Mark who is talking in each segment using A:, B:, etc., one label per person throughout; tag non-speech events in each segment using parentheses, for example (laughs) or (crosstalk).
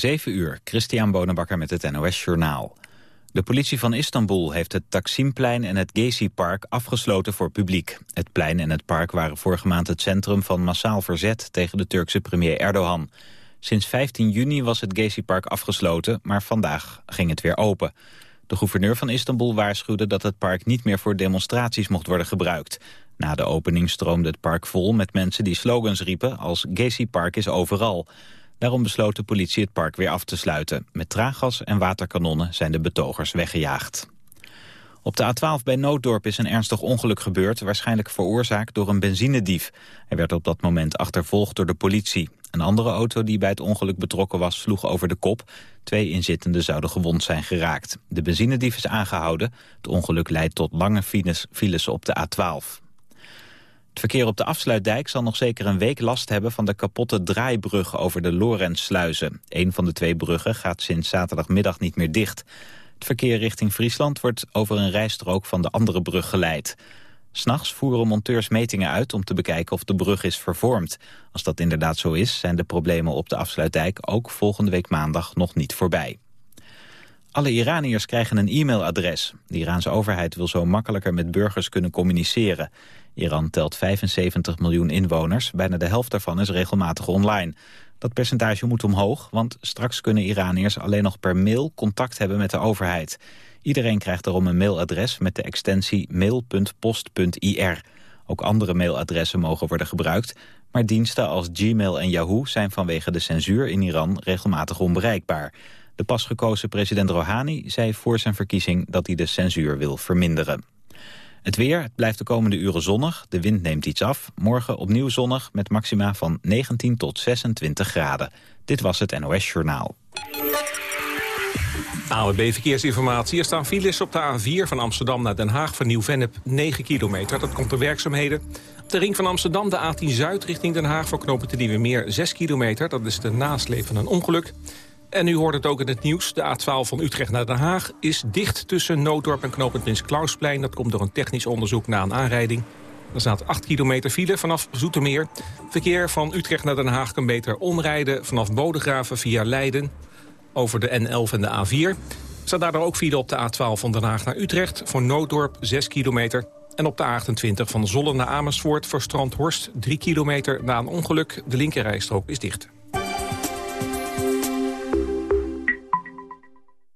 A: 7 uur, Christian Bonenbakker met het NOS Journaal. De politie van Istanbul heeft het Taksimplein en het Gezi-park afgesloten voor publiek. Het plein en het park waren vorige maand het centrum van massaal verzet tegen de Turkse premier Erdogan. Sinds 15 juni was het Gezi-park afgesloten, maar vandaag ging het weer open. De gouverneur van Istanbul waarschuwde dat het park niet meer voor demonstraties mocht worden gebruikt. Na de opening stroomde het park vol met mensen die slogans riepen als Gezi-park is overal. Daarom besloot de politie het park weer af te sluiten. Met traaggas en waterkanonnen zijn de betogers weggejaagd. Op de A12 bij Nooddorp is een ernstig ongeluk gebeurd... waarschijnlijk veroorzaakt door een benzinedief. Hij werd op dat moment achtervolgd door de politie. Een andere auto die bij het ongeluk betrokken was sloeg over de kop. Twee inzittenden zouden gewond zijn geraakt. De benzinedief is aangehouden. Het ongeluk leidt tot lange files, files op de A12. Het verkeer op de afsluitdijk zal nog zeker een week last hebben van de kapotte draaibrug over de Lorentzsluizen. Een van de twee bruggen gaat sinds zaterdagmiddag niet meer dicht. Het verkeer richting Friesland wordt over een rijstrook van de andere brug geleid. S'nachts voeren monteurs metingen uit om te bekijken of de brug is vervormd. Als dat inderdaad zo is, zijn de problemen op de afsluitdijk ook volgende week maandag nog niet voorbij. Alle Iraniërs krijgen een e-mailadres. De Iraanse overheid wil zo makkelijker met burgers kunnen communiceren. Iran telt 75 miljoen inwoners, bijna de helft daarvan is regelmatig online. Dat percentage moet omhoog, want straks kunnen Iraniërs alleen nog per mail contact hebben met de overheid. Iedereen krijgt daarom een mailadres met de extensie mail.post.ir. Ook andere mailadressen mogen worden gebruikt, maar diensten als Gmail en Yahoo zijn vanwege de censuur in Iran regelmatig onbereikbaar. De pas gekozen president Rouhani zei voor zijn verkiezing dat hij de censuur wil verminderen. Het weer het blijft de komende uren zonnig. De wind neemt iets af. Morgen opnieuw zonnig met maxima van 19 tot 26 graden. Dit was het NOS Journaal.
B: AWB Verkeersinformatie. Er staan files op de A4 van Amsterdam naar Den Haag... van Nieuw-Vennep 9 kilometer. Dat komt door werkzaamheden. Op de ring van Amsterdam de A10 Zuid richting Den Haag... voor knopen te Nieuwe Meer 6 kilometer. Dat is de nasleep van een ongeluk. En u hoort het ook in het nieuws. De A12 van Utrecht naar Den Haag is dicht tussen Nooddorp en knooppunt Prins Klausplein. Dat komt door een technisch onderzoek na een aanrijding. Er staat 8 kilometer file vanaf Zoetermeer. Verkeer van Utrecht naar Den Haag kan beter omrijden... vanaf Bodegraven via Leiden over de N11 en de A4. Er staat daardoor ook file op de A12 van Den Haag naar Utrecht... voor Nooddorp 6 kilometer. En op de A28 van Zollen naar Amersfoort voor Strandhorst 3 kilometer na een ongeluk. De linkerrijstrook is dicht.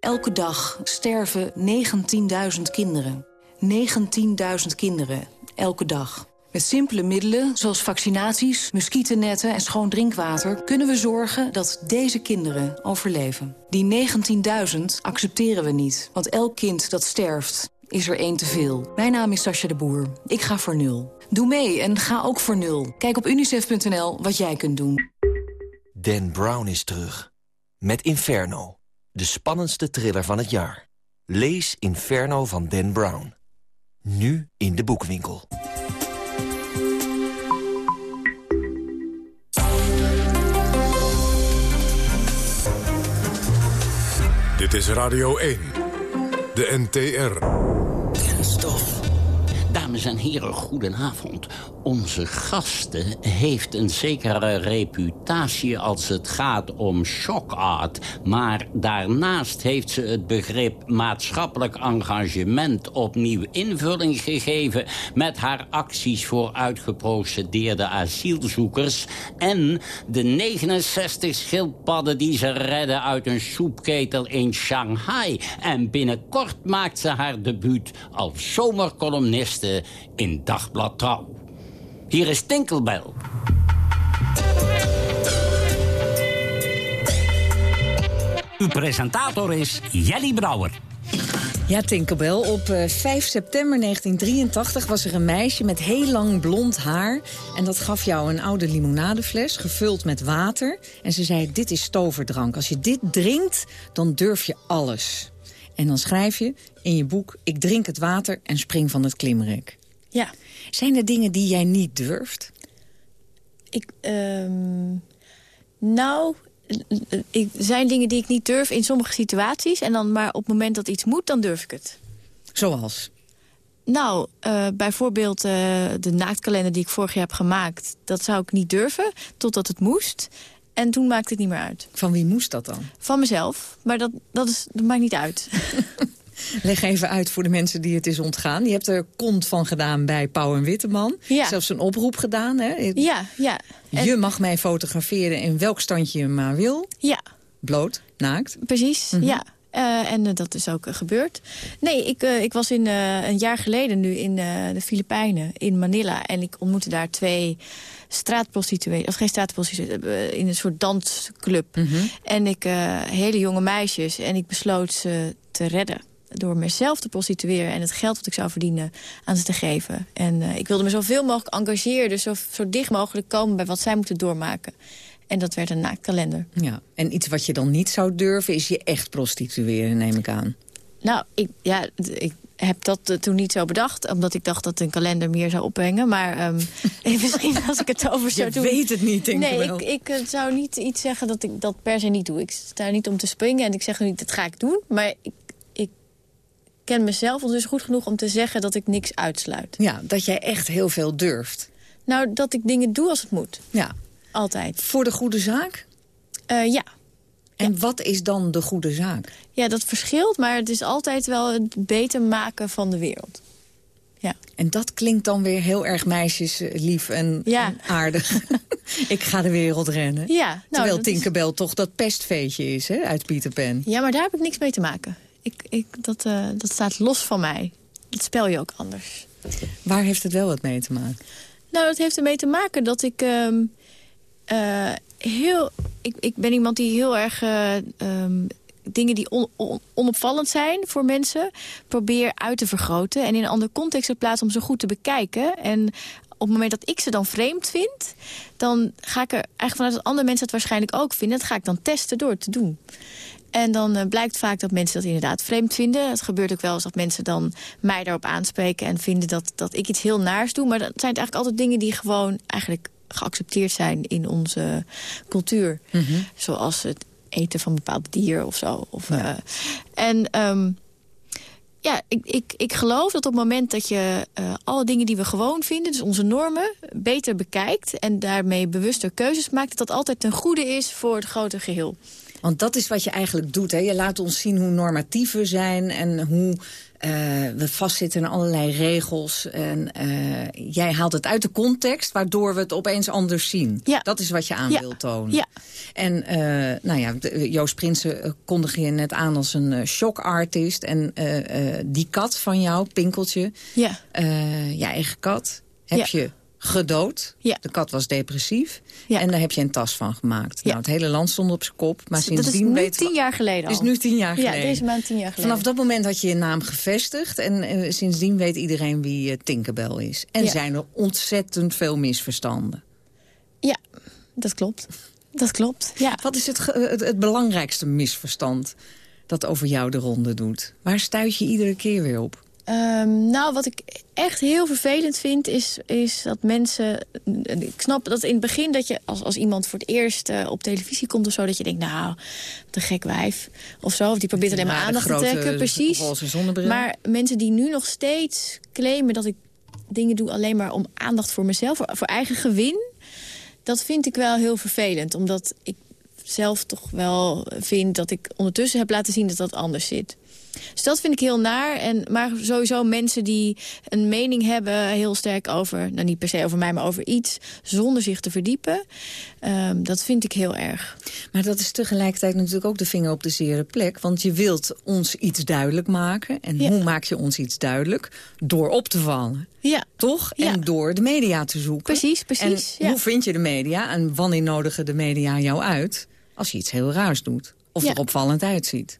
C: Elke dag sterven 19.000 kinderen. 19.000 kinderen, elke dag. Met simpele middelen, zoals vaccinaties, muggennetten en schoon drinkwater... kunnen we zorgen dat deze kinderen overleven. Die 19.000 accepteren we niet, want elk kind dat sterft is er één te veel. Mijn naam is Sascha de Boer. Ik ga voor nul. Doe mee en ga ook voor nul. Kijk op unicef.nl wat jij kunt doen.
D: Dan Brown is terug. Met Inferno. De spannendste thriller van het jaar. Lees Inferno van Dan Brown. Nu in de boekwinkel.
E: Dit is Radio 1. De NTR.
F: Dames en heren, goedenavond. Onze gasten heeft een zekere reputatie als het gaat om shock art. Maar daarnaast heeft ze het begrip maatschappelijk engagement opnieuw invulling gegeven... met haar acties voor uitgeprocedeerde asielzoekers... en de 69 schildpadden die ze redden uit een soepketel in Shanghai. En binnenkort maakt ze haar debuut als zomercolumniste in Dagblad Trouw. Hier is Tinkelbel. Uw presentator is Jelly Brouwer.
G: Ja, Tinkerbell. Op 5 eh, september 1983 was er een meisje met heel lang blond haar. En dat gaf jou een oude limonadefles, gevuld met water. En ze zei, dit is toverdrank. Als je dit drinkt, dan durf je alles. En dan schrijf je in je boek, ik drink het water en spring van het klimrek.
H: Ja.
G: Zijn er dingen die jij niet durft?
H: Ik, ehm, nou, er zijn dingen die ik niet durf in sommige situaties. En dan maar op het moment dat iets moet, dan durf ik het.
G: Zoals?
H: Nou, uh, bijvoorbeeld uh, de naaktkalender die ik vorig jaar heb gemaakt... dat zou ik niet durven, totdat het moest. En toen maakte het niet meer uit.
G: Van wie moest dat dan?
H: Van mezelf, maar dat, dat, is, dat maakt niet uit. (laughs)
G: Leg even uit voor de mensen die het is ontgaan. Je hebt er kont van gedaan bij Pauw en Witteman.
H: Ja.
G: Zelfs een oproep gedaan. Hè?
H: Ja, ja.
G: Je mag mij fotograferen in welk standje je maar wil.
H: Ja.
G: Bloot, naakt.
H: Precies,
G: Mhm.
H: ja. Uh, en uh, dat is ook uh, gebeurd. Nee, ik, ik was in, een jaar geleden nu in de Filipijnen, in Manila. En ik ontmoette daar twee straatprostituees, of geen straatprostituees, in een soort dansclub.
G: Mhm.
H: En ik, hele jonge meisjes, en ik besloot ze te redden door mezelf te prostitueren en het geld wat ik zou verdienen aan ze te geven. En ik wilde me zoveel mogelijk engageren, dus zo, zo dicht mogelijk komen bij wat zij moeten doormaken. En dat werd een naaktkalender.
G: Ja, en iets wat je dan niet zou durven is je echt prostitueren, neem ik aan.
H: Nou, ik, ja, ik heb dat uh, toen niet zo bedacht. Omdat ik dacht dat een kalender meer zou opbrengen. Maar um, (laughs) (laughs) misschien als ik het over zou
G: je
H: doen...
G: weet het niet, denk ik
H: Nee,
G: wel.
H: ik, ik uh, zou niet iets zeggen dat ik dat per se niet doe. Ik sta niet om te springen en ik zeg niet, dat ga ik doen. Maar ik, ik ken mezelf dus goed genoeg om te zeggen dat ik niks uitsluit.
G: Ja, dat jij echt heel veel durft.
H: Nou, dat ik dingen doe als het moet.
G: Ja.
H: Altijd.
G: Voor de goede zaak?
H: Uh, ja.
G: En ja. wat is dan de goede zaak?
H: Ja, dat verschilt, maar het is altijd wel het beter maken van de wereld. Ja.
G: En dat klinkt dan weer heel erg meisjeslief en,
H: ja.
G: en aardig. (laughs) ik ga de wereld rennen.
H: Ja, nou,
G: Terwijl Tinkerbell is... toch dat pestveetje is, hè, uit Pieter Pan.
H: Ja, maar daar heb ik niks mee te maken. Ik, ik, dat, uh, dat staat los van mij. Dat spel je ook anders.
G: Waar heeft het wel wat mee te maken?
H: Nou, dat heeft ermee te maken dat ik... Um, uh, heel, ik, ik ben iemand die heel erg uh, um, dingen die on, on, onopvallend zijn voor mensen... probeer uit te vergroten en in een andere context te plaatsen om ze goed te bekijken. En op het moment dat ik ze dan vreemd vind... dan ga ik er eigenlijk vanuit dat andere mensen het waarschijnlijk ook vinden. Dat ga ik dan testen door te doen. En dan uh, blijkt vaak dat mensen dat inderdaad vreemd vinden. Het gebeurt ook wel eens dat mensen dan mij daarop aanspreken... en vinden dat, dat ik iets heel naars doe. Maar dat zijn het eigenlijk altijd dingen die gewoon eigenlijk geaccepteerd zijn in onze cultuur.
G: Mm -hmm.
H: Zoals het eten van bepaald dier of zo. Of, ja. uh, en um, ja, ik, ik, ik geloof dat op het moment dat je uh, alle dingen die we gewoon vinden... dus onze normen, beter bekijkt... en daarmee bewuster keuzes maakt... dat dat altijd ten goede is voor het grote geheel.
G: Want dat is wat je eigenlijk doet. Hè? Je laat ons zien hoe normatief we zijn en hoe uh, we vastzitten in allerlei regels. En uh, jij haalt het uit de context, waardoor we het opeens anders zien.
H: Ja.
G: Dat is wat je aan
H: ja.
G: wilt tonen.
H: Ja.
G: En uh, nou ja, Joost Prinsen kondig je net aan als een shock artist. En die kat van jou, Pinkeltje,
H: ja.
G: je eigen kat, heb je gedood.
H: Ja.
G: De kat was depressief.
H: Ja.
G: En daar heb je een tas van gemaakt.
H: Ja.
G: Nou, het hele land stond op zijn kop. Maar
H: dat
G: sindsdien
H: is nu
G: weet
H: tien jaar geleden al.
G: is nu tien jaar geleden.
H: Ja, deze maand tien jaar geleden.
G: Vanaf dat moment had je je naam gevestigd. En uh, sindsdien weet iedereen wie uh, Tinkerbell is. En zijn er ontzettend veel misverstanden.
H: Ja, dat klopt. Dat klopt, ja.
G: Wat is het, het, het belangrijkste misverstand dat over jou de ronde doet? Waar stuit je iedere keer weer op?
H: Um, nou, wat ik echt heel vervelend vind, is, is dat mensen... Ik snap dat in het begin dat je als, als iemand voor het eerst uh, op televisie komt of zo... dat je denkt, nou, een gek wijf of zo. Of die probeert alleen maar aandacht te trekken, precies. Maar mensen die nu nog steeds claimen dat ik dingen doe... alleen maar om aandacht voor mezelf, voor, voor eigen gewin... dat vind ik wel heel vervelend. Omdat ik zelf toch wel vind dat ik ondertussen heb laten zien dat dat anders zit. Dus dat vind ik heel naar. En, maar sowieso mensen die een mening hebben heel sterk over... nou niet per se over mij, maar over iets... zonder zich te verdiepen. Um, dat vind ik heel erg.
G: Maar dat is tegelijkertijd natuurlijk ook de vinger op de zere plek. Want je wilt ons iets duidelijk maken. En ja. hoe maak je ons iets duidelijk? Door op te vallen.
H: Ja.
G: Toch?
H: Ja.
G: En door de media te zoeken.
H: Precies, precies.
G: En
H: ja.
G: hoe vind je de media? En wanneer nodigen de media jou uit? Als je iets heel raars doet. Of er opvallend uitziet.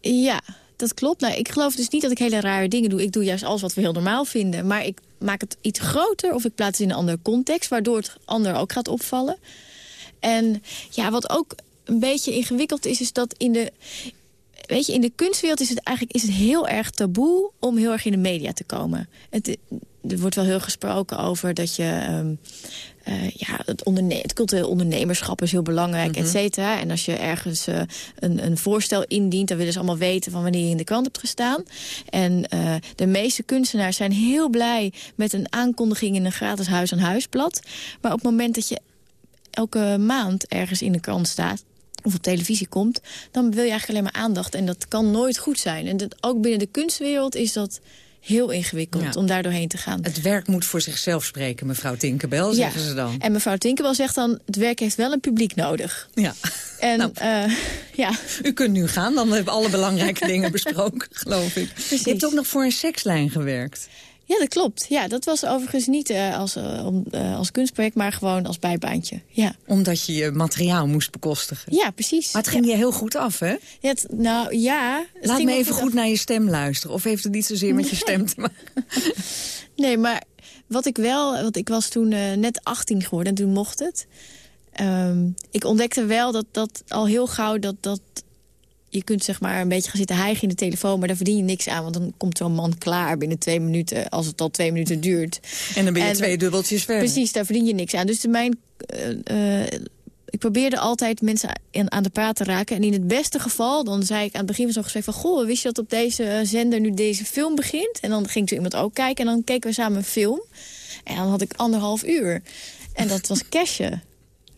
H: Ja, dat klopt. Nou, ik geloof dus niet dat ik hele rare dingen doe. Ik doe juist alles wat we heel normaal vinden. Maar ik maak het iets groter of ik plaats het in een andere context... waardoor het ander ook gaat opvallen. En ja, wat ook een beetje ingewikkeld is, is dat in de... Weet je, in de kunstwereld is het eigenlijk is het heel erg taboe om heel erg in de media te komen. Het, er wordt wel heel gesproken over dat je... ehm, eh, ja, het, onderne het cultureel ondernemerschap is heel belangrijk, et cetera. En als je ergens eh, een, een voorstel indient... dan willen ze allemaal weten van wanneer je in de krant hebt gestaan. En eh, de meeste kunstenaars zijn heel blij met een aankondiging... in een gratis huis-aan-huisblad. Maar op het moment dat je elke maand ergens in de krant staat of op televisie komt, dan wil je eigenlijk alleen maar aandacht. En dat kan nooit goed zijn. En dat, ook binnen de kunstwereld is dat heel ingewikkeld
G: Ja.
H: om daar doorheen te gaan.
G: Het werk moet voor zichzelf spreken, mevrouw Tinkerbell, zeggen ze dan.
H: En mevrouw Tinkerbell zegt dan, het werk heeft wel een publiek nodig.
G: Ja.
H: En
G: Nou.
H: eh, ja,
G: U kunt nu gaan, dan hebben we alle belangrijke (laughs) dingen besproken, geloof ik. Je hebt ook nog voor een sekslijn gewerkt.
H: Ja, dat klopt. Ja, dat was overigens niet eh, als, eh, om, eh, als kunstproject, maar gewoon als bijbaantje. Ja,
G: Omdat je je materiaal moest bekostigen.
H: ja precies.
G: Maar het ging je heel goed af, hè?
H: Ja, het- nou ja. het
G: Laat me even goed naar je stem luisteren. Of heeft het niet zozeer met je stem te maken? (laughs)
H: Nee, maar wat ik wel... Want ik was toen net 18 geworden en toen mocht het. Ehm, ik ontdekte wel dat, dat al heel gauw dat... dat je kunt zeg maar een beetje gaan zitten hijgen in de telefoon... maar daar verdien je niks aan, want dan komt zo'n man klaar binnen twee minuten... als het al twee minuten duurt.
G: En dan ben je
H: En-
G: twee dubbeltjes verder.
H: Precies, daar verdien je niks aan. Dus de mijn, eh, eh, ik probeerde altijd mensen aan, aan de praat te raken. En in het beste geval, dan zei ik aan het begin van zo'n gesprek van... goh, wist je dat op deze eh, zender nu deze film begint? En dan ging zo iemand ook kijken en dan keken we samen een film. En dan had ik anderhalf uur. En dat was (laughs) cashen.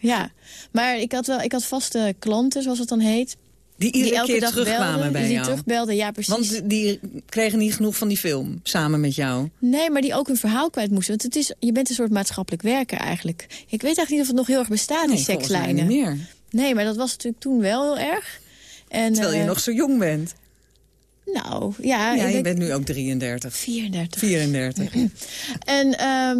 H: Ja, maar ik had wel ik had vaste klanten, zoals het dan heet.
G: Die iedere
H: elke
G: keer
H: dag
G: terugkwamen
H: belden,
G: bij
H: die
G: jou.
H: terugbelden, ja precies.
G: Want die kregen niet genoeg van die film, samen met jou.
H: Nee, maar die ook hun verhaal kwijt moesten. Want het is, je bent een soort maatschappelijk werker eigenlijk. Ik weet eigenlijk niet of het nog heel erg bestaat,
G: Nee,
H: die sekslijnen.
G: niet meer.
H: Nee, maar dat was natuurlijk toen wel heel erg. En,
G: Terwijl je
H: eh,
G: nog zo jong bent.
H: Nou, ja.
G: Ja,
H: ik
G: je
H: denk
G: bent nu ook 33.
H: 34.
G: 34.
H: En ehm,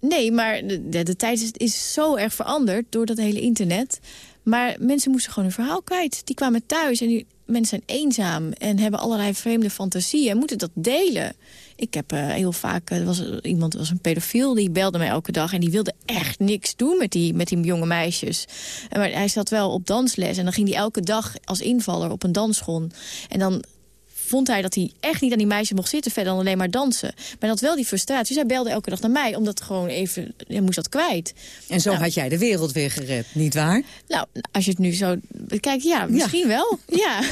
H: nee, maar de, de, de tijd is, is zo erg veranderd door dat hele internet. Maar mensen moesten gewoon hun verhaal kwijt. Die kwamen thuis en die, mensen zijn eenzaam... en hebben allerlei vreemde fantasieën en moeten dat delen. Ik heb eh, heel vaak... eh, Er was iemand was een pedofiel, die belde mij elke dag... en die wilde echt niks doen met die, met die jonge meisjes. En Maar hij zat wel op dansles en dan ging hij elke dag als invaller op een dansschool. En dan vond hij dat hij echt niet aan die meisjes mocht zitten... verder dan alleen maar dansen. Maar had wel die frustratie. Dus hij belde elke dag naar mij, omdat gewoon even... Hij moest dat kwijt.
G: En zo
H: Nou.
G: had jij de wereld weer gered, niet waar?
H: Nou, als je het nu zo bekijkt, ja, misschien wel. Ja. (laughs)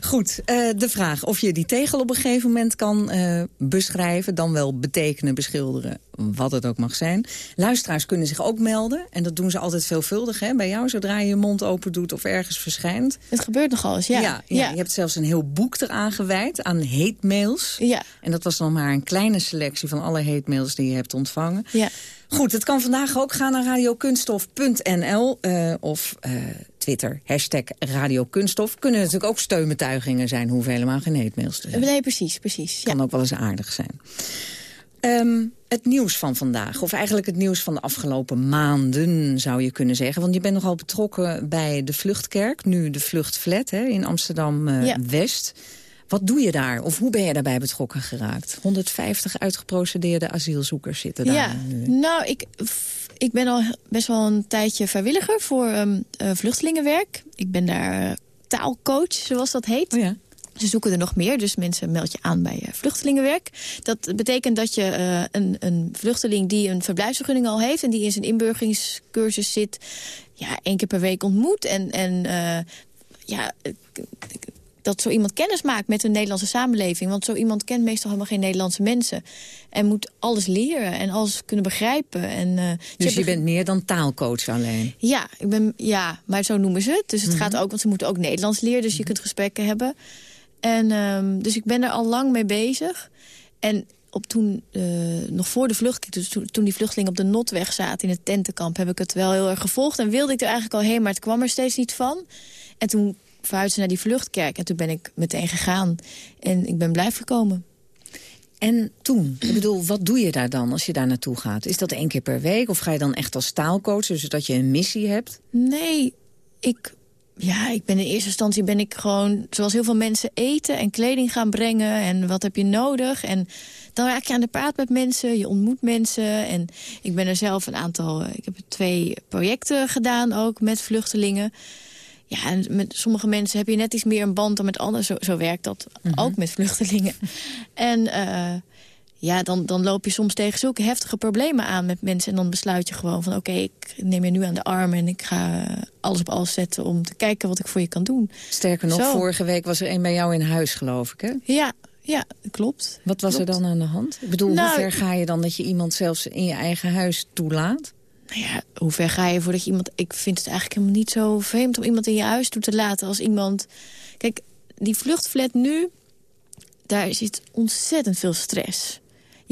G: Goed, eh, de vraag of je die tegel op een gegeven moment kan eh, beschrijven... dan wel betekenen, beschilderen, wat het ook mag zijn. Luisteraars kunnen zich ook melden. En dat doen ze altijd veelvuldig hè, bij jou, zodra je je mond open doet of ergens verschijnt.
H: Het gebeurt nogal eens, ja.
G: ja, ja, Je hebt zelfs een heel boek eraan gewijd, aan hate mails.
H: Ja.
G: En dat was dan maar een kleine selectie van alle hate mails die je hebt ontvangen.
H: Ja.
G: Goed, het kan vandaag ook gaan naar radiokunststof.nl eh, of Twitter, hashtag radiokunststof. Kunnen natuurlijk ook steunbetuigingen zijn, hoeven helemaal geen hate mails te zijn.
H: Nee, precies, precies. Ja.
G: Kan ook wel eens aardig zijn. Ehm, het nieuws van vandaag, of eigenlijk het nieuws van de afgelopen maanden, zou je kunnen zeggen. Want je bent nogal betrokken bij de Vluchtkerk, nu de Vluchtflat hè, in
H: Ja.
G: Amsterdam-West. Wat doe je daar, of hoe ben je daarbij betrokken geraakt? 150 uitgeprocedeerde asielzoekers zitten daar
H: Ja,
G: nu.
H: nou, ik, ik ben al best wel een tijdje vrijwilliger voor ehm, eh, vluchtelingenwerk. Ik ben daar eh, taalcoach, zoals dat heet.
G: Oh ja.
H: Ze zoeken er nog meer, dus mensen meld je aan bij eh, vluchtelingenwerk. Dat betekent dat je een, een vluchteling die een verblijfsvergunning al heeft... en die in zijn inburgeringscursus zit, ja, één keer per week ontmoet. En, en ja, dat zo iemand kennis maakt met de Nederlandse samenleving. Want zo iemand kent meestal helemaal geen Nederlandse mensen. En moet alles leren en alles kunnen begrijpen. En, eh,
G: Dus je bent meer dan taalcoach alleen?
H: ja, ik ben, ja, maar zo noemen ze het. Dus het gaat ook, want ze moeten ook Nederlands leren. Dus je kunt gesprekken hebben. En ehm, dus ik ben er al lang mee bezig. En op toen, eh, nog voor de vlucht, dus toen, toen die vluchtelingen op de Notweg zaten in het tentenkamp, heb ik het wel heel erg gevolgd. En wilde ik er eigenlijk al heen, maar het kwam er steeds niet van. En toen verhuisde ze naar die vluchtkerk. En toen ben ik meteen gegaan. En ik ben blijven komen.
G: En toen? Ik bedoel, wat doe je daar dan als je daar naartoe gaat? Is dat één keer per week? Of ga je dan echt als taalcoach, dus dat je een missie hebt?
H: Nee, ik Ja, ik ben in eerste instantie ben ik gewoon, zoals heel veel mensen, eten en kleding gaan brengen. En wat heb je nodig? En dan raak je aan de praat met mensen, je ontmoet mensen. En ik ben er zelf een aantal, ik heb twee projecten gedaan ook met vluchtelingen. Ja, en met sommige mensen heb je net iets meer een band dan met anderen. Zo, zo werkt dat
G: Mhm.
H: ook met vluchtelingen. En eh, ja, dan, dan loop je soms tegen zulke heftige problemen aan met mensen. En dan besluit je gewoon van oké, ik neem je nu aan de arm... en ik ga alles op alles zetten om te kijken wat ik voor je kan doen.
G: Sterker nog,
H: Zo.
G: vorige week was er een bij jou in huis, geloof ik, hè?
H: Ja, ja, klopt.
G: Wat was er dan aan de hand? Ik bedoel,
H: Nou,
G: hoe ver ga je dan dat je iemand zelfs in je eigen huis toelaat?
H: Nou ja, hoe ver ga je voordat je iemand... Ik vind het eigenlijk helemaal niet zo vreemd om iemand in je huis toe te laten als iemand... Kijk, die vluchtflat nu, daar zit ontzettend veel stress.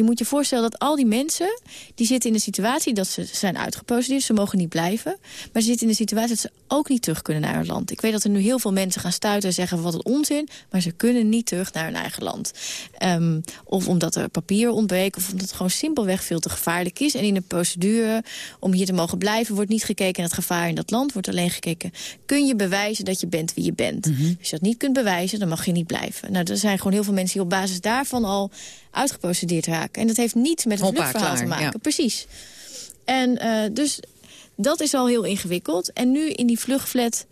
H: Je moet je voorstellen dat al die mensen... die zitten in de situatie dat ze zijn uitgeprocedeerd. Ze mogen niet blijven. Maar ze zitten in de situatie dat ze ook niet terug kunnen naar hun land. Ik weet dat er nu heel veel mensen gaan stuiten en zeggen... wat een onzin, maar ze kunnen niet terug naar hun eigen land. Ehm, of omdat er papier ontbreekt... of omdat het gewoon simpelweg veel te gevaarlijk is. En in de procedure om hier te mogen blijven... wordt niet gekeken naar het gevaar in dat land. Wordt alleen gekeken, kun je bewijzen dat je bent wie je bent. Als je dat niet kunt bewijzen, dan mag je niet blijven. Nou, er zijn gewoon heel veel mensen die op basis daarvan al uitgeprocedeerd raken. En dat heeft niets met het
G: Hoppa,
H: vluchtverhaal te maken.
G: ja.
H: Precies. En eh, dus dat is al heel ingewikkeld. En nu in die vluchtflat...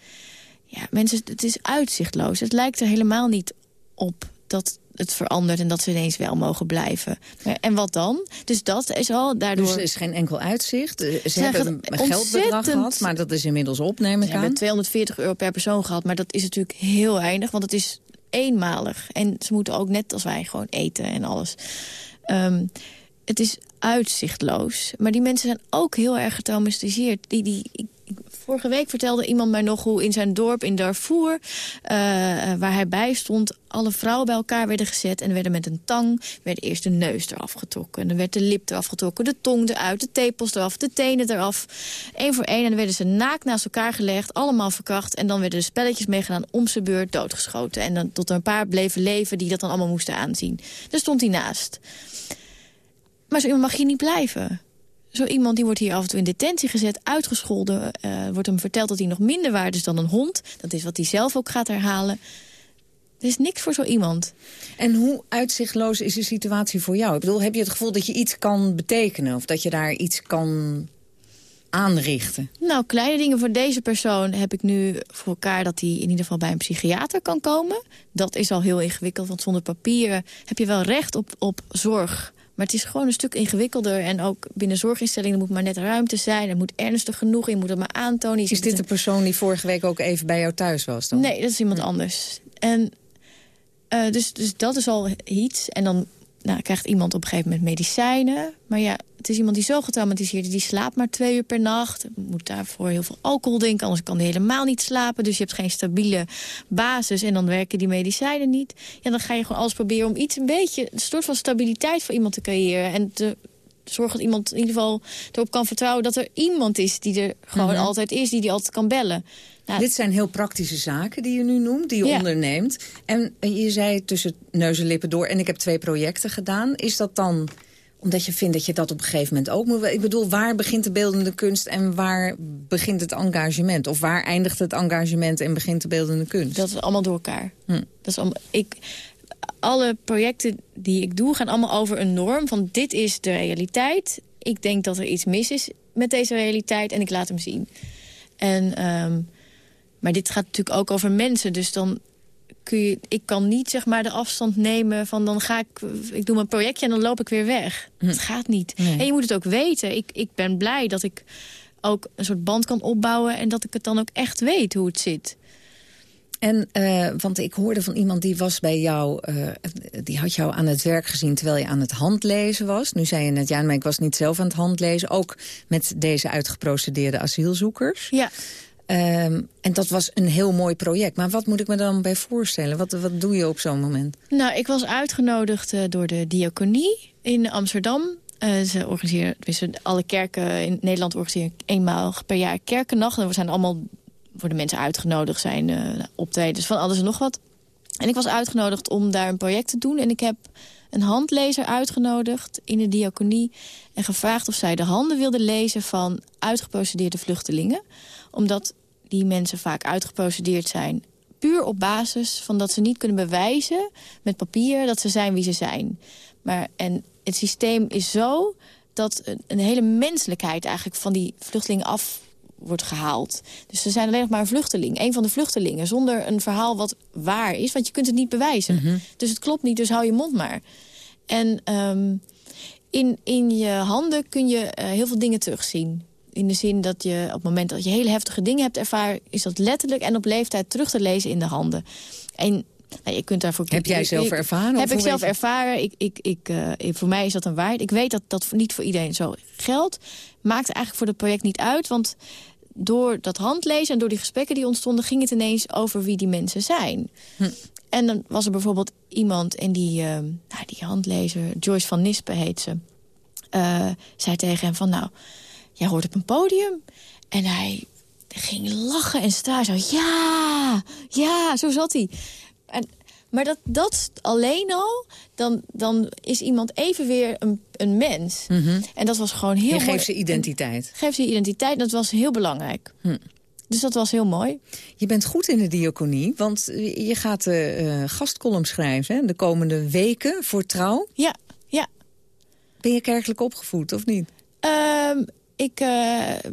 H: Ja, mensen, het is uitzichtloos. Het lijkt er helemaal niet op dat het verandert... en dat ze ineens wel mogen blijven. En wat dan? Dus dat is al daardoor...
G: Dus er is geen enkel uitzicht. Eh, Ze,
H: Ze
G: hebben een geldbedrag
H: ontzettend-
G: gehad, maar dat is inmiddels op, neem
H: Ze hebben
G: aan.
H: 240 euro per persoon gehad, maar dat is natuurlijk heel weinig. Want het is eenmalig. En ze moeten ook net als wij gewoon eten en alles. Ehm, het is uitzichtloos. Maar die mensen zijn ook heel erg getraumatiseerd. Die, die, vorige week vertelde iemand mij nog hoe in zijn dorp in Darfur... eh, waar hij bij stond, alle vrouwen bij elkaar werden gezet... en werden met een tang werd eerst de neus eraf getrokken. En dan werd de lip eraf getrokken, de tong eruit, de tepels eraf... de tenen eraf, één voor één. En dan werden ze naakt naast elkaar gelegd, allemaal verkracht... en dan werden er spelletjes meegedaan, om zijn beurt doodgeschoten. En dan tot een paar bleven leven die dat dan allemaal moesten aanzien. Daar stond hij naast. Maar zo iemand mag hier niet blijven. Zo iemand die wordt hier af en toe in detentie gezet, uitgescholden. eh, wordt hem verteld dat hij nog minder waard is dan een hond. Dat is wat hij zelf ook gaat herhalen. Er is niks voor zo iemand.
G: En hoe uitzichtloos is de situatie voor jou? Ik bedoel, heb je het gevoel dat je iets kan betekenen? Of dat je daar iets kan aanrichten?
H: Nou, kleine dingen voor deze persoon heb ik nu voor elkaar... dat hij in ieder geval bij een psychiater kan komen. Dat is al heel ingewikkeld, want zonder papieren heb je wel recht op, op zorg. Maar het is gewoon een stuk ingewikkelder. En ook binnen zorginstellingen moet maar net ruimte zijn. Er moet ernstig genoeg, je moet het maar aantonen.
G: Is dit de persoon die vorige week ook even bij jou thuis was dan?
H: Nee, dat is iemand anders. En, eh, dus, dus dat is al iets. En dan nou, krijgt iemand op een gegeven moment medicijnen. Maar ja, het is iemand die zo getraumatiseerd is. Die slaapt maar twee uur per nacht. Moet daarvoor heel veel alcohol drinken. Anders kan hij helemaal niet slapen. Dus je hebt geen stabiele basis. En dan werken die medicijnen niet. Ja, dan ga je gewoon alles proberen om iets een beetje... een soort van stabiliteit voor iemand te creëren. En te zorgen dat iemand in ieder geval erop kan vertrouwen... dat er iemand is die er gewoon
G: Mhm.
H: altijd is. Die die altijd kan bellen. Nou,
G: Dit zijn heel praktische zaken die je nu noemt, die je
H: Ja.
G: onderneemt. En je zei tussen neus en lippen door, en ik heb twee projecten gedaan. Is dat dan omdat je vindt dat je dat op een gegeven moment ook moet... Ik bedoel, waar begint de beeldende kunst en waar begint het engagement? Of waar eindigt het engagement en begint de beeldende kunst?
H: Dat is allemaal door elkaar.
G: Hm.
H: Dat is allemaal, ik, alle projecten die ik doe gaan allemaal over een norm. Van dit is de realiteit. Ik denk dat er iets mis is met deze realiteit en ik laat hem zien. En, ehm, maar dit gaat natuurlijk ook over mensen. Dus dan kun je, ik kan niet zeg maar de afstand nemen van dan ga ik, ik doe mijn projectje en dan loop ik weer weg. Dat gaat niet.
G: Nee.
H: En je moet het ook weten. Ik, ik ben blij dat ik ook een soort band kan opbouwen en dat ik het dan ook echt weet hoe het zit.
G: En, eh, want ik hoorde van iemand die was bij jou... eh, die had jou aan het werk gezien terwijl je aan het handlezen was. Nu zei je net, ja, maar ik was niet zelf aan het handlezen. Ook met deze uitgeprocedeerde asielzoekers.
H: Ja.
G: Ehm, en dat was een heel mooi project. Maar wat moet ik me dan bij voorstellen? Wat, wat doe je op zo'n moment?
H: Nou, ik was uitgenodigd eh, door de diaconie in Amsterdam. Eh, ze organiseren, tenminste, alle kerken in Nederland organiseren eenmaal per jaar kerkennacht. En we zijn allemaal, worden mensen uitgenodigd, zijn eh optredens van alles en nog wat. En ik was uitgenodigd om daar een project te doen. En ik heb een handlezer uitgenodigd in de diaconie... en gevraagd of zij de handen wilde lezen van uitgeprocedeerde vluchtelingen. Omdat die mensen vaak uitgeprocedeerd zijn... puur op basis van dat ze niet kunnen bewijzen met papier... dat ze zijn wie ze zijn. Maar, en het systeem is zo dat een hele menselijkheid eigenlijk van die vluchtelingen af wordt gehaald. Dus ze zijn alleen nog maar een vluchteling. Een van de vluchtelingen, zonder een verhaal wat waar is. Want je kunt het niet bewijzen.
G: Mhm.
H: Dus het klopt niet, dus hou je mond maar. En ehm, in, in je handen kun je eh, heel veel dingen terugzien. In de zin dat je op het moment dat je hele heftige dingen hebt ervaren... is dat letterlijk en op leeftijd terug te lezen in de handen. En nou, je kunt daarvoor
G: Heb jij zelf ervaren?
H: Heb ik zelf ervaren. Ik, ik, ik, eh, voor mij is dat een waarheid. Ik weet dat dat niet voor iedereen zo geldt. Maakt eigenlijk voor het project niet uit. Want door dat handlezen en door die gesprekken die ontstonden... ging het ineens over wie die mensen zijn.
G: Hm.
H: En dan was er bijvoorbeeld iemand... en die, eh, nou, die handlezer, Joyce van Nispen heet ze... eh, zei tegen hem van... nou, jij hoort op een podium. En hij ging lachen en stralen. Zo, ja, ja, zo zat hij. En, maar dat, dat alleen al, dan, dan is iemand even weer een, een mens. En dat was gewoon heel
G: Je geeft ze identiteit.
H: Geef ze identiteit, dat was heel belangrijk.
G: Hm.
H: Dus dat was heel mooi.
G: Je bent goed in de diaconie, want je gaat de eh gastcolumn schrijven... Hè, de komende weken voor Trouw.
H: Ja, ja.
G: Ben je kerkelijk opgevoed, of niet?
H: Ehm, ik eh,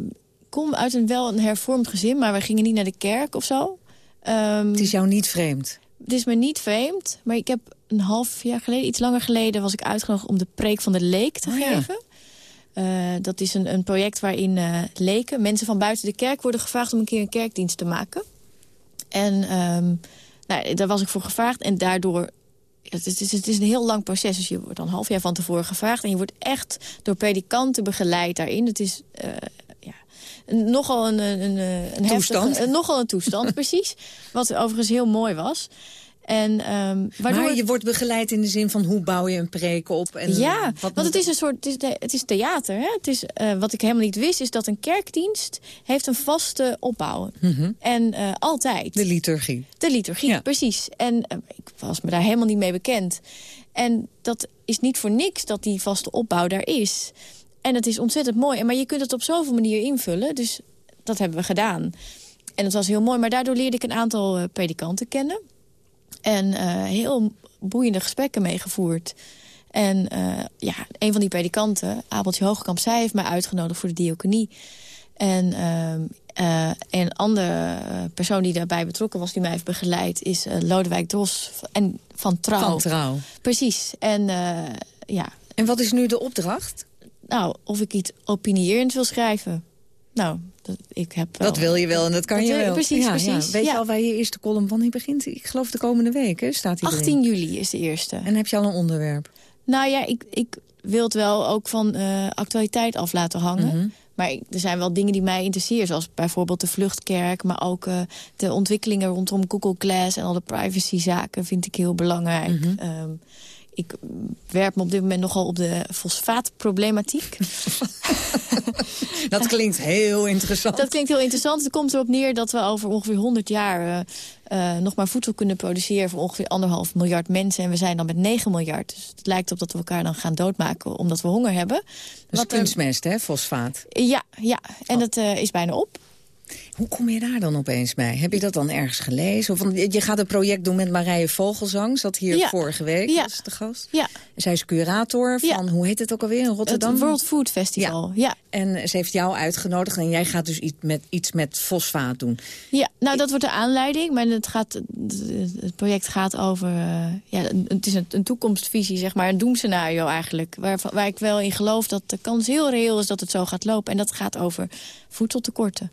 H: kom uit een wel een hervormd gezin, maar we gingen niet naar de kerk of zo. Ehm,
G: Het is jou niet vreemd.
H: Het is me niet vreemd, maar ik heb een half jaar geleden, iets langer geleden... was ik uitgenodigd om de preek van de leek te
G: Oh ja.
H: geven. Eh, dat is een, een project waarin eh, leken, mensen van buiten de kerk... worden gevraagd om een keer een kerkdienst te maken. En ehm, nou, daar was ik voor gevraagd en daardoor... Het is, het is een heel lang proces, dus je wordt dan een half jaar van tevoren gevraagd... en je wordt echt door predikanten begeleid daarin. Het is eh, ja, nogal een, een, een, een
G: Toestand.
H: heftige- nogal een toestand, (laughs) precies. Wat overigens heel mooi was. En, ehm, waardoor...
G: Maar je wordt begeleid in de zin van hoe bouw je een preek op? En
H: ja,
G: wat
H: want het is een soort, het is, het is theater. Hè? Het is, eh, wat ik helemaal niet wist, is dat een kerkdienst heeft een vaste opbouw.
G: Mhm.
H: En eh, altijd.
G: De liturgie.
H: De liturgie,
G: Ja.
H: precies. En eh, ik was me daar helemaal niet mee bekend. En dat is niet voor niks dat die vaste opbouw daar is. En het is ontzettend mooi. Maar je kunt het op zoveel manieren invullen. Dus dat hebben we gedaan. En het was heel mooi. Maar daardoor leerde ik een aantal predikanten kennen. En eh, heel boeiende gesprekken meegevoerd. En eh, ja, een van die predikanten, Abeltje Hoogkamp... zij heeft mij uitgenodigd voor de diaconie. En eh, een andere persoon die daarbij betrokken was... die mij heeft begeleid, is Lodewijk Dos en, van Trouw.
G: Van Trouw.
H: Precies. En ja,
G: En wat is nu de opdracht?
H: nou, of ik iets opinierend wil schrijven. Nou, dat, ik heb wel...
G: Dat wil je wel en dat kan
H: Dat
G: je
H: wil-
G: wel.
H: precies,
G: Ja,
H: precies,
G: Ja. Weet
H: ja.
G: je al waar je eerste column wanneer begint? Ik geloof de komende week, hè? Staat hier
H: 18 juli is de eerste.
G: En heb je al een onderwerp?
H: Nou ja, ik, ik wil het wel ook van eh, actualiteit af laten hangen.
G: Mhm.
H: Maar ik- er zijn wel dingen die mij interesseren. Zoals bijvoorbeeld de vluchtkerk. Maar ook eh, de ontwikkelingen rondom Google Glass. En al de privacyzaken vind ik heel belangrijk. Ehm, ik werp me op dit moment nogal op de fosfaatproblematiek. (laughs)
G: Dat klinkt heel interessant.
H: Dat klinkt heel interessant. Het komt erop neer dat we over ongeveer 100 jaar... eh, eh, nog maar voedsel kunnen produceren voor ongeveer anderhalf miljard mensen. En we zijn dan met 9 miljard. Dus het lijkt op dat we elkaar dan gaan doodmaken omdat we honger hebben. Er-
G: kunstmest, hè, fosfaat.
H: Ja, ja. en dat eh, is bijna op.
G: Hoe kom je daar dan opeens bij? Heb je dat dan ergens gelezen? Of, want je gaat een project doen met Marije Vogelzang. Zat hier
H: Ja.
G: vorige week,
H: Ja.
G: was de gast.
H: Ja,
G: Zij is curator van, hoe heet het ook alweer, in Rotterdam?
H: het World Food Festival. Ja.
G: En ze heeft jou uitgenodigd en jij gaat dus iets met, iets met fosfaat doen.
H: Ja, nou dat wordt de aanleiding. Maar het, gaat, het project gaat over... eh, ja, het is een, een toekomstvisie, zeg maar. Een doemscenario eigenlijk. Waar, waar ik wel in geloof dat de kans heel reëel is dat het zo gaat lopen. En dat gaat over voedseltekorten.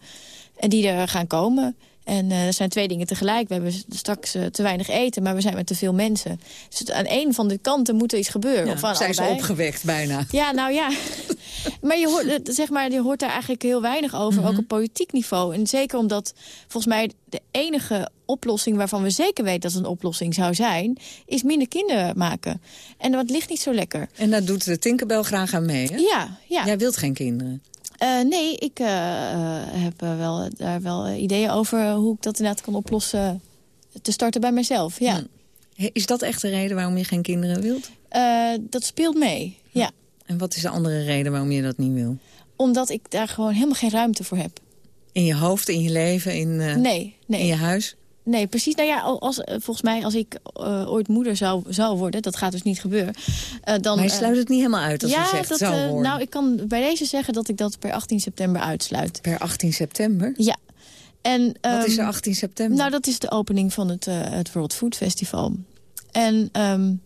H: En die er gaan komen. En eh, er zijn twee dingen tegelijk. We hebben straks eh, te weinig eten, maar we zijn met te veel mensen. Dus het- aan een van de kanten moet er iets gebeuren.
G: Ja,
H: of aan
G: zij is
H: allebei.
G: opgewekt bijna.
H: Ja, nou ja. (laughs) maar je hoort, eh, zeg maar je hoort daar eigenlijk heel weinig over,
G: Mhm.
H: ook op politiek niveau. En zeker omdat volgens mij de enige oplossing waarvan we zeker weten dat het een oplossing zou zijn... is minder kinderen maken. En dat ligt niet zo lekker.
G: En daar doet de Tinkerbell graag aan mee, hè?
H: Ja, ja.
G: Jij wilt geen kinderen.
H: Eh, nee, ik eh, eh, heb wel, daar wel ideeën over hoe ik dat inderdaad kan oplossen. Te starten bij mezelf, ja.
G: Hm. Is dat echt de reden waarom je geen kinderen wilt?
H: Dat speelt mee, ja.
G: En wat is de andere reden waarom je dat niet wil?
H: Omdat ik daar gewoon helemaal geen ruimte voor heb.
G: In je hoofd, in je leven, in, uh,
H: nee, nee.
G: in je huis?
H: Nee, precies. Nou ja, als, volgens mij als ik uh, ooit moeder zou, zou worden... dat gaat dus niet gebeuren. Uh, dan,
G: maar je sluit het niet helemaal uit als
H: ja,
G: je zegt
H: dat,
G: zou worden.
H: Nou, ik kan bij deze zeggen dat ik dat per 18 september uitsluit.
G: Per 18 september?
H: Ja. En, um,
G: Wat is er 18 september?
H: Nou, dat is de opening van het, het World Food Festival. En, um,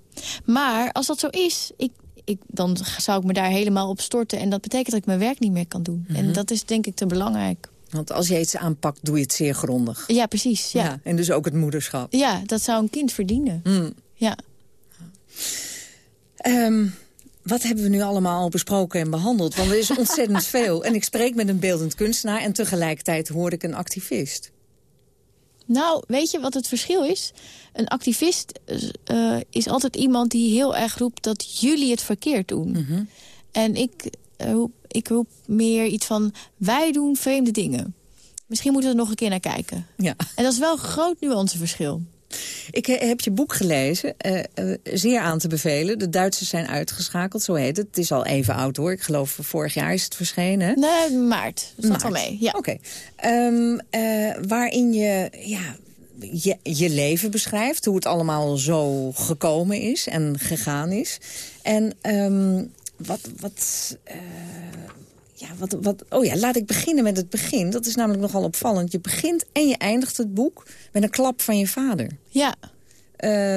H: maar als dat zo is... Ik, ik, dan zou ik me daar helemaal op storten. En dat betekent dat ik mijn werk niet meer kan doen. Mm -hmm. En dat is denk ik te belangrijk.
G: Want als je iets aanpakt, doe je het zeer grondig.
H: Ja, precies. Ja. ja
G: en dus ook het moederschap.
H: Ja, dat zou een kind verdienen.
G: Mm.
H: Ja.
G: Um, wat hebben we nu allemaal al besproken en behandeld? Want er is (laughs) ontzettend veel. En ik spreek met een beeldend kunstenaar... en tegelijkertijd hoor ik een activist.
H: Nou, weet je wat het verschil is? Een activist uh, is altijd iemand die heel erg roept... dat jullie het verkeerd doen.
G: Mm -hmm.
H: En ik uh, ik roep meer iets van, wij doen vreemde dingen. Misschien moeten we er nog een keer naar kijken.
G: Ja.
H: En dat is wel een groot nuanceverschil.
G: Ik heb je boek gelezen, uh, uh, zeer aan te bevelen. De Duitsers zijn uitgeschakeld, zo heet het. Het is al even oud hoor, ik geloof vorig jaar is het verschenen.
H: Nee, maart. Dat zat wel mee, ja.
G: Oké. Okay. Um, waarin je... Ja, je, je leven beschrijft, hoe het allemaal zo gekomen is en gegaan is. En um, wat... wat uh, ja, wat, wat, oh ja, laat ik beginnen met het begin. Dat is namelijk nogal opvallend. Je begint en je eindigt het boek met een klap van je vader.
H: Ja.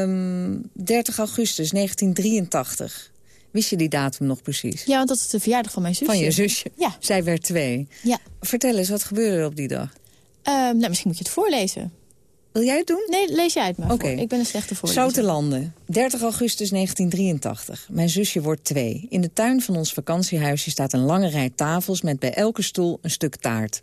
G: Um, 30 augustus 1983. Wist je die datum nog precies?
H: Ja, want dat is de verjaardag van mijn zusje.
G: Van je zusje?
H: Ja.
G: Zij werd twee.
H: Ja.
G: Vertel eens, wat gebeurde er op die dag?
H: Um, nou, misschien moet je het voorlezen.
G: Wil jij het doen?
H: Nee, lees jij het maar
G: Oké.
H: Ik ben een slechte voorlezer.
G: Zoutelanden, 30 augustus 1983. Mijn zusje wordt twee. In de tuin van ons vakantiehuisje staat een lange rij tafels... met bij elke stoel een stuk taart.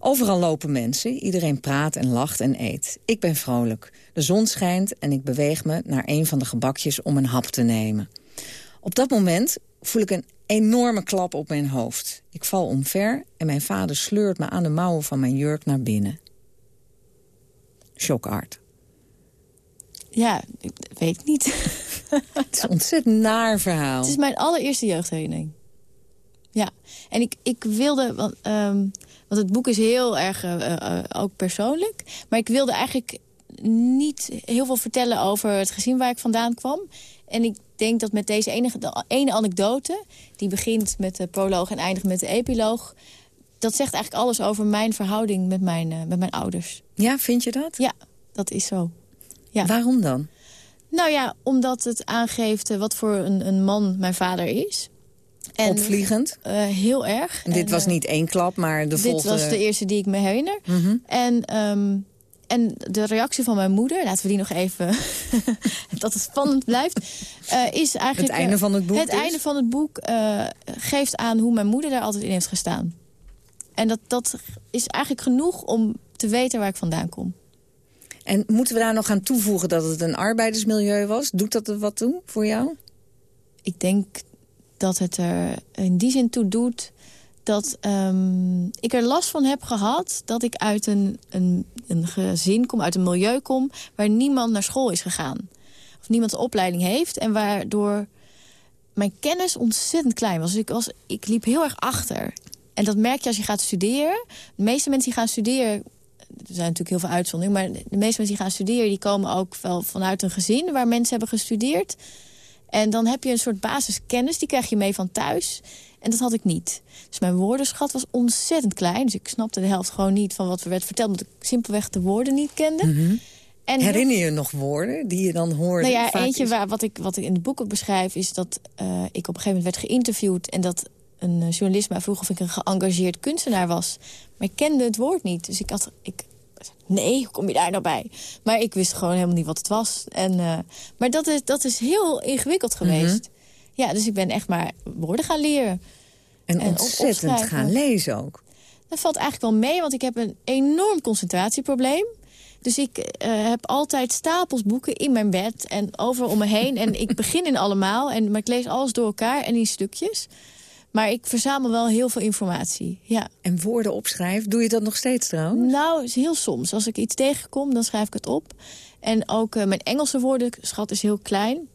G: Overal lopen mensen, iedereen praat en lacht en eet. Ik ben vrolijk. De zon schijnt en ik beweeg me naar een van de gebakjes om een hap te nemen. Op dat moment voel ik een enorme klap op mijn hoofd. Ik val omver en mijn vader sleurt me aan de mouwen van mijn jurk naar binnen. Shockart.
H: Ja, ik weet ik niet. (laughs)
G: het is een ontzettend naar verhaal.
H: Het is mijn allereerste jeugdherinnering. Ja, en ik, ik wilde... Want, um, want het boek is heel erg uh, uh, ook persoonlijk. Maar ik wilde eigenlijk niet heel veel vertellen over het gezin waar ik vandaan kwam. En ik denk dat met deze enige, de ene anekdote... die begint met de proloog en eindigt met de epiloog... dat zegt eigenlijk alles over mijn verhouding met mijn, uh, met mijn ouders.
G: Ja, vind je dat?
H: Ja, dat is zo. Ja.
G: Waarom dan?
H: Nou ja, omdat het aangeeft uh, wat voor een, een, man mijn vader is.
G: En, Opvliegend?
H: Uh, heel erg.
G: En dit was niet één klap, maar de
H: dit
G: volgende...
H: Dit was de eerste die ik me herinner.
G: Mm -hmm.
H: En... Um, en de reactie van mijn moeder, laten we die nog even... (laughs) dat het spannend blijft, uh, is eigenlijk...
G: Het einde van het boek
H: Het
G: dus?
H: einde van het boek uh, geeft aan hoe mijn moeder daar altijd in heeft gestaan. En dat, dat is eigenlijk genoeg om te weten waar ik vandaan kom.
G: En moeten we daar nog aan toevoegen dat het een arbeidersmilieu was? Doet dat er wat toe voor jou?
H: Ik denk dat het er in die zin toe doet dat um, ik er last van heb gehad... dat ik uit een, een, een gezin kom, uit een milieu kom... waar niemand naar school is gegaan. Of niemand een opleiding heeft. En waardoor mijn kennis ontzettend klein was. Dus ik, was, ik liep heel erg achter. En dat merk je als je gaat studeren. De meeste mensen die gaan studeren... Er zijn natuurlijk heel veel uitzonderingen... maar de meeste mensen die gaan studeren... die komen ook wel vanuit een gezin waar mensen hebben gestudeerd... En dan heb je een soort basiskennis, die krijg je mee van thuis. En dat had ik niet. Dus mijn woordenschat was ontzettend klein. Dus ik snapte de helft gewoon niet van wat er werd verteld... omdat ik simpelweg de woorden niet kende.
G: Mm -hmm. en Herinner je nog woorden die je dan hoorde?
H: Nou ja, eentje waar, wat, ik, wat ik in het boek ook beschrijf... is dat uh, ik op een gegeven moment werd geïnterviewd... en dat een journalist mij vroeg of ik een geëngageerd kunstenaar was. Maar ik kende het woord niet. Dus ik had... Ik, nee, hoe kom je daar nou bij? Maar ik wist gewoon helemaal niet wat het was. En, uh, maar dat is, dat is heel ingewikkeld geweest. Mm -hmm. Ja, dus ik ben echt maar woorden gaan leren.
G: En, en ontzettend op, gaan lezen ook.
H: Dat valt eigenlijk wel mee, want ik heb een enorm concentratieprobleem. Dus ik uh, heb altijd stapels boeken in mijn bed en overal om me heen. en ik begin in allemaal, en, maar ik lees alles door elkaar en in stukjes. Maar ik verzamel wel heel veel informatie, ja.
G: En woorden opschrijven, doe je dat nog steeds trouwens?
H: Nou, heel soms. Als ik iets tegenkom, dan schrijf ik het op. En ook uh, mijn Engelse woordenschat is heel klein.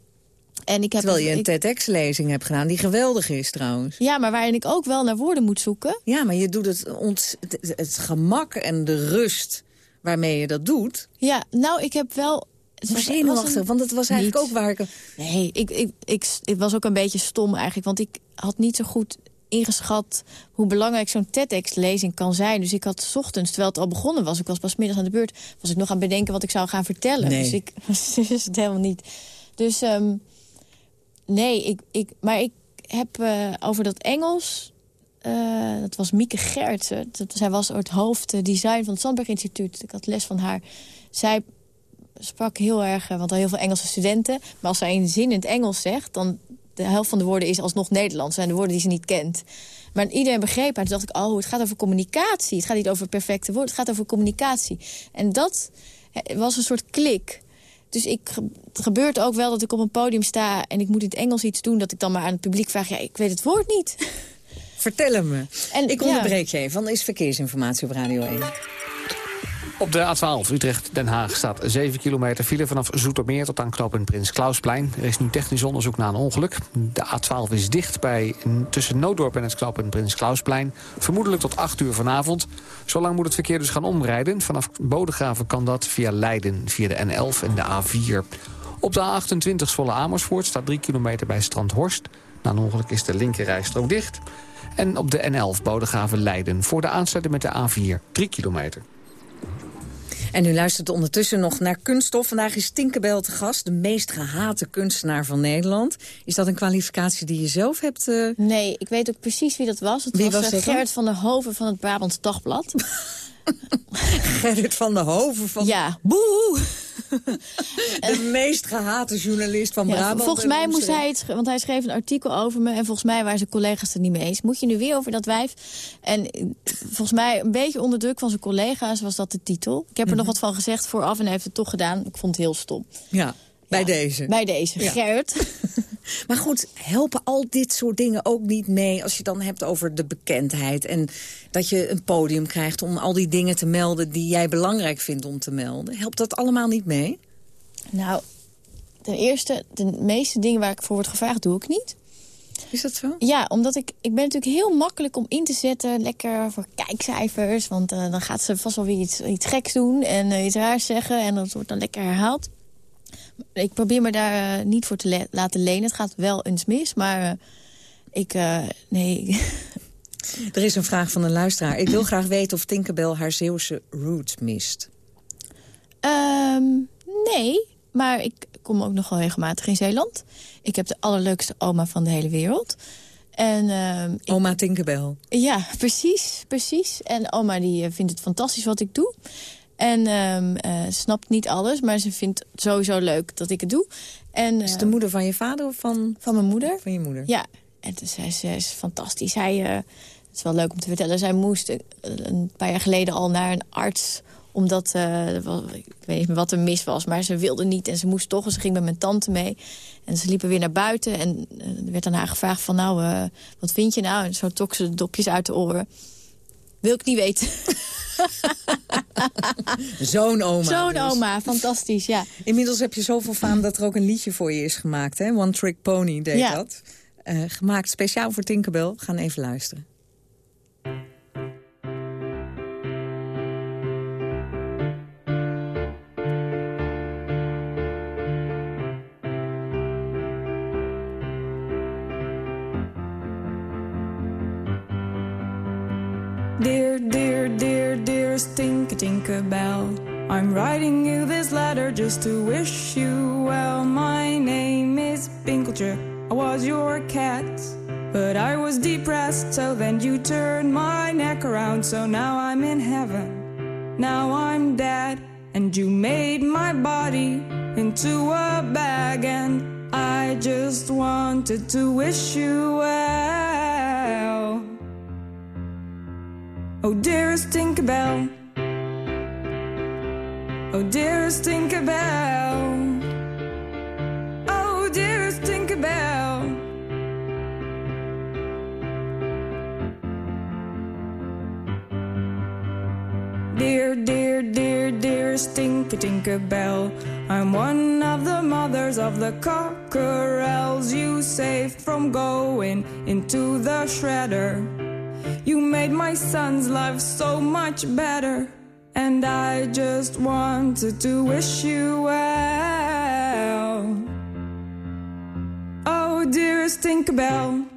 H: En ik heb
G: Terwijl je een
H: ik-
G: TEDx-lezing hebt gedaan, die geweldig is trouwens.
H: Ja, maar waarin ik ook wel naar woorden moet zoeken.
G: Ja, maar je doet het, ont, het, het gemak en de rust waarmee je dat doet.
H: Ja, nou, ik heb wel...
G: Hoe
H: was-
G: zenuwachtig,
H: was een-
G: want het was eigenlijk
H: Niet.
G: ook waar ik...
H: Nee, ik, ik, ik, ik was ook een beetje stom eigenlijk. Want ik had niet zo goed ingeschat hoe belangrijk zo'n TEDx-lezing kan zijn. Dus ik had 's ochtends, terwijl het al begonnen was... ik was pas middags aan de beurt, was ik nog aan het bedenken wat ik zou gaan vertellen.
G: Nee.
H: Dus ik (laughs) wist het helemaal niet. Dus ehm, nee, ik, ik, maar ik heb eh, over dat Engels... eh, dat was Mieke Gertsen. Dat, zij was het hoofd eh, design van het Sandberg Instituut. Ik had les van haar. Zij sprak heel erg, eh, want er heel veel Engelse studenten. Maar als zij een zin in het Engels zegt... dan de helft van de woorden is alsnog Nederlands. zijn de woorden die ze niet kent. Maar iedereen begreep haar. Toen dacht ik, oh, het gaat over communicatie. Het gaat niet over perfecte woorden, het gaat over communicatie. En dat eh, was een soort klik. Dus ik, het gebeurt ook wel dat ik op een podium sta... en ik moet in het Engels iets doen... dat ik dan maar aan het publiek vraag... ja, ik weet het woord niet.
G: Vertel hem me.
H: En,
G: Ik
H: ja.
G: onderbreek je even, dan is verkeersinformatie op Radio 1.
I: Op de A12 Utrecht-Den Haag staat 7 kilometer file vanaf Zoetermeer tot aan knooppunt Prins Klausplein. Er is nu technisch onderzoek naar een ongeluk. De A12 is dicht bij, tussen Nooddorp en het knooppunt Prins Klausplein. Vermoedelijk tot 8 uur vanavond. Zolang moet het verkeer dus gaan omrijden. Vanaf Bodegraven kan dat via Leiden, via de N11 en de A4. Op de A28 Zwolle Amersfoort staat 3 kilometer bij Strandhorst. Na een ongeluk is de linkerrijstrook dicht. En op de N11 Bodegraven Leiden voor de aansluiting met de A4 3 kilometer.
G: En u luistert ondertussen nog naar Kunststof. Vandaag is Tinkerbell te gast, de meest gehate kunstenaar van Nederland. Is dat een kwalificatie die je zelf hebt... eh,
H: Nee, ik weet ook precies wie dat was. Het
G: Wie
H: was,
G: was
H: eh? Gerrit van der Hoven van het Brabants Dagblad. (laughs) (laughs)
G: Gerrit van der Hoven van
H: Ja, boe! (laughs)
G: de meest gehate journalist van
H: Ja,
G: Brabant.
H: volgens
G: en
H: mij moest hij het, want hij schreef een artikel over me... en volgens mij waren zijn collega's het niet mee eens. Moet je nu weer over dat wijf? En eh, volgens mij een beetje onder druk van zijn collega's was dat de titel. Ik heb er nog wat van gezegd vooraf en hij heeft het toch gedaan. Ik vond het heel stom.
G: Ja, bij deze.
H: Bij deze. Gerrit. (laughs)
G: Maar goed, helpen al dit soort dingen ook niet mee... als je dan hebt over de bekendheid... en dat je een podium krijgt om al die dingen te melden... die jij belangrijk vindt om te melden. Helpt dat allemaal niet mee?
H: Nou, ten eerste, de meeste dingen waar ik voor word gevraagd, doe ik niet.
G: Is dat zo?
H: Ja, omdat ik, ik ben natuurlijk heel makkelijk om in te zetten. Lekker voor kijkcijfers. Want eh, dan gaat ze vast wel weer iets, iets geks doen. En eh, iets raars zeggen. En dat wordt dan lekker herhaald. Ik probeer me daar eh, niet voor te le- laten lenen. Het gaat wel eens mis. Maar eh, ik... eh, nee, (laughs)
G: Er is een vraag van een luisteraar. Ik wil graag weten of Tinkerbell haar Zeeuwse roots mist.
H: Ehm, nee, maar ik kom ook nog wel regelmatig in Zeeland. Ik heb de allerleukste oma van de hele wereld. En, ehm, ik-
G: Oma Tinkerbell.
H: Ja, precies, precies. En oma die vindt het fantastisch wat ik doe. En eh, snapt niet alles, maar ze vindt het sowieso leuk dat ik het doe. En,
G: Is het
H: eh,
G: de moeder van je vader of van,
H: van mijn moeder.
G: van je moeder?
H: Ja, en dus, zij, zij is fantastisch. Zij, eh, het is wel leuk om te vertellen, zij moest een paar jaar geleden al naar een arts omdat, ik weet niet meer wat er mis was, maar ze wilde niet en ze moest toch. En ze ging met mijn tante mee. En ze liepen weer naar buiten en er werd aan haar gevraagd van... nou, wat vind je nou? En zo trok ze de dopjes uit de oren. Wil ik niet weten. (laughs)
G: Zo'n oma.
H: Zo'n
G: dus.
H: oma, fantastisch, ja.
G: Inmiddels heb je zoveel faam dat er ook een liedje voor je is gemaakt. Hè? One Trick Pony deed
H: Ja.
G: dat. Eh, gemaakt speciaal voor Tinkerbell. Gaan even luisteren.
J: Dear, dear, dear, dearest Tinker Tinker Bell, I'm writing you this letter just to wish you well. My name is Pinkeltje, I was your cat, but I was depressed, so then you turned my neck around, so now I'm in heaven. Now I'm dead, and you made my body into a bag, and I just wanted to wish you well. Dearest Tinkerbell. Oh, dearest Tinkerbell. Oh, dearest Tinkerbell. Dear, dear, dear, dearest Tinker Tinkerbell. I'm one of the mothers of the cockerels you saved from going into the shredder. You made my son's life so much better. And I just wanted to wish you well. Oh, dearest Tinkerbell.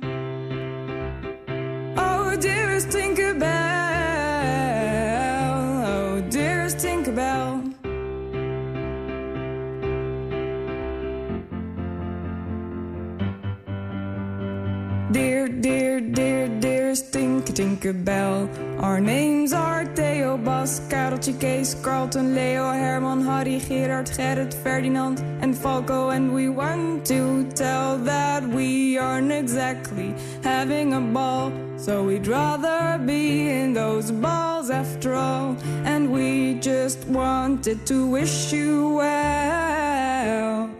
J: Tinkerbell. Our names are Theo, Bas, Kareltje, Kees, Carlton, Leo, Herman, Harry, Gerard, Gerrit, Ferdinand, and Falco. And we want to tell that we aren't exactly having a ball. So we'd rather be in those balls after all. And we just wanted to wish you well.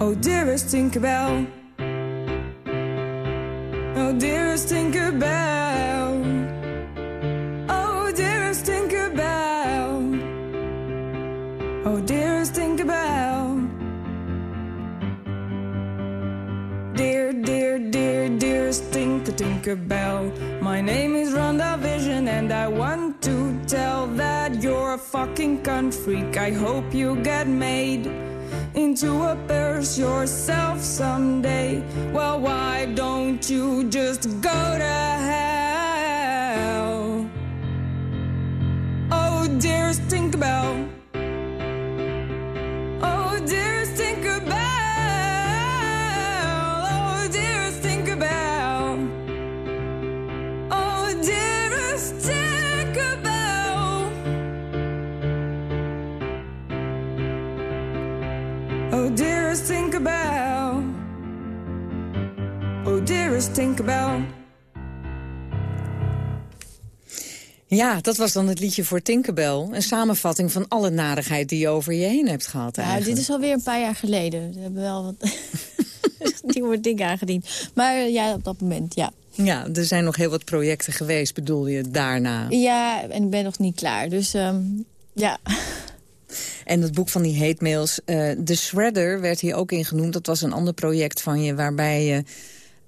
J: Oh, dearest Tinkerbell. Tinkerbell. My name is Rhonda Vision, and I want to tell that you're a fucking cunt freak. I hope you get made into a purse yourself someday. Well, why don't you just go to hell? Oh, dearest Tinkerbell. Dearest Tinkerbell.
G: Ja, dat was dan het liedje voor Tinkerbell. Een samenvatting van alle narigheid die je over je heen hebt gehad
H: Ja,
G: eigenlijk.
H: dit is alweer een paar jaar geleden. We hebben wel wat (laughs) nieuwe dingen aangediend. Maar eh, ja, op dat moment, ja.
G: Ja, er zijn nog heel wat projecten geweest, bedoel je, daarna.
H: Ja, en ik ben nog niet klaar. Dus ehm, ja.
G: En het boek van die hate mails, eh, The Shredder werd hier ook in genoemd. Dat was een ander project van je waarbij je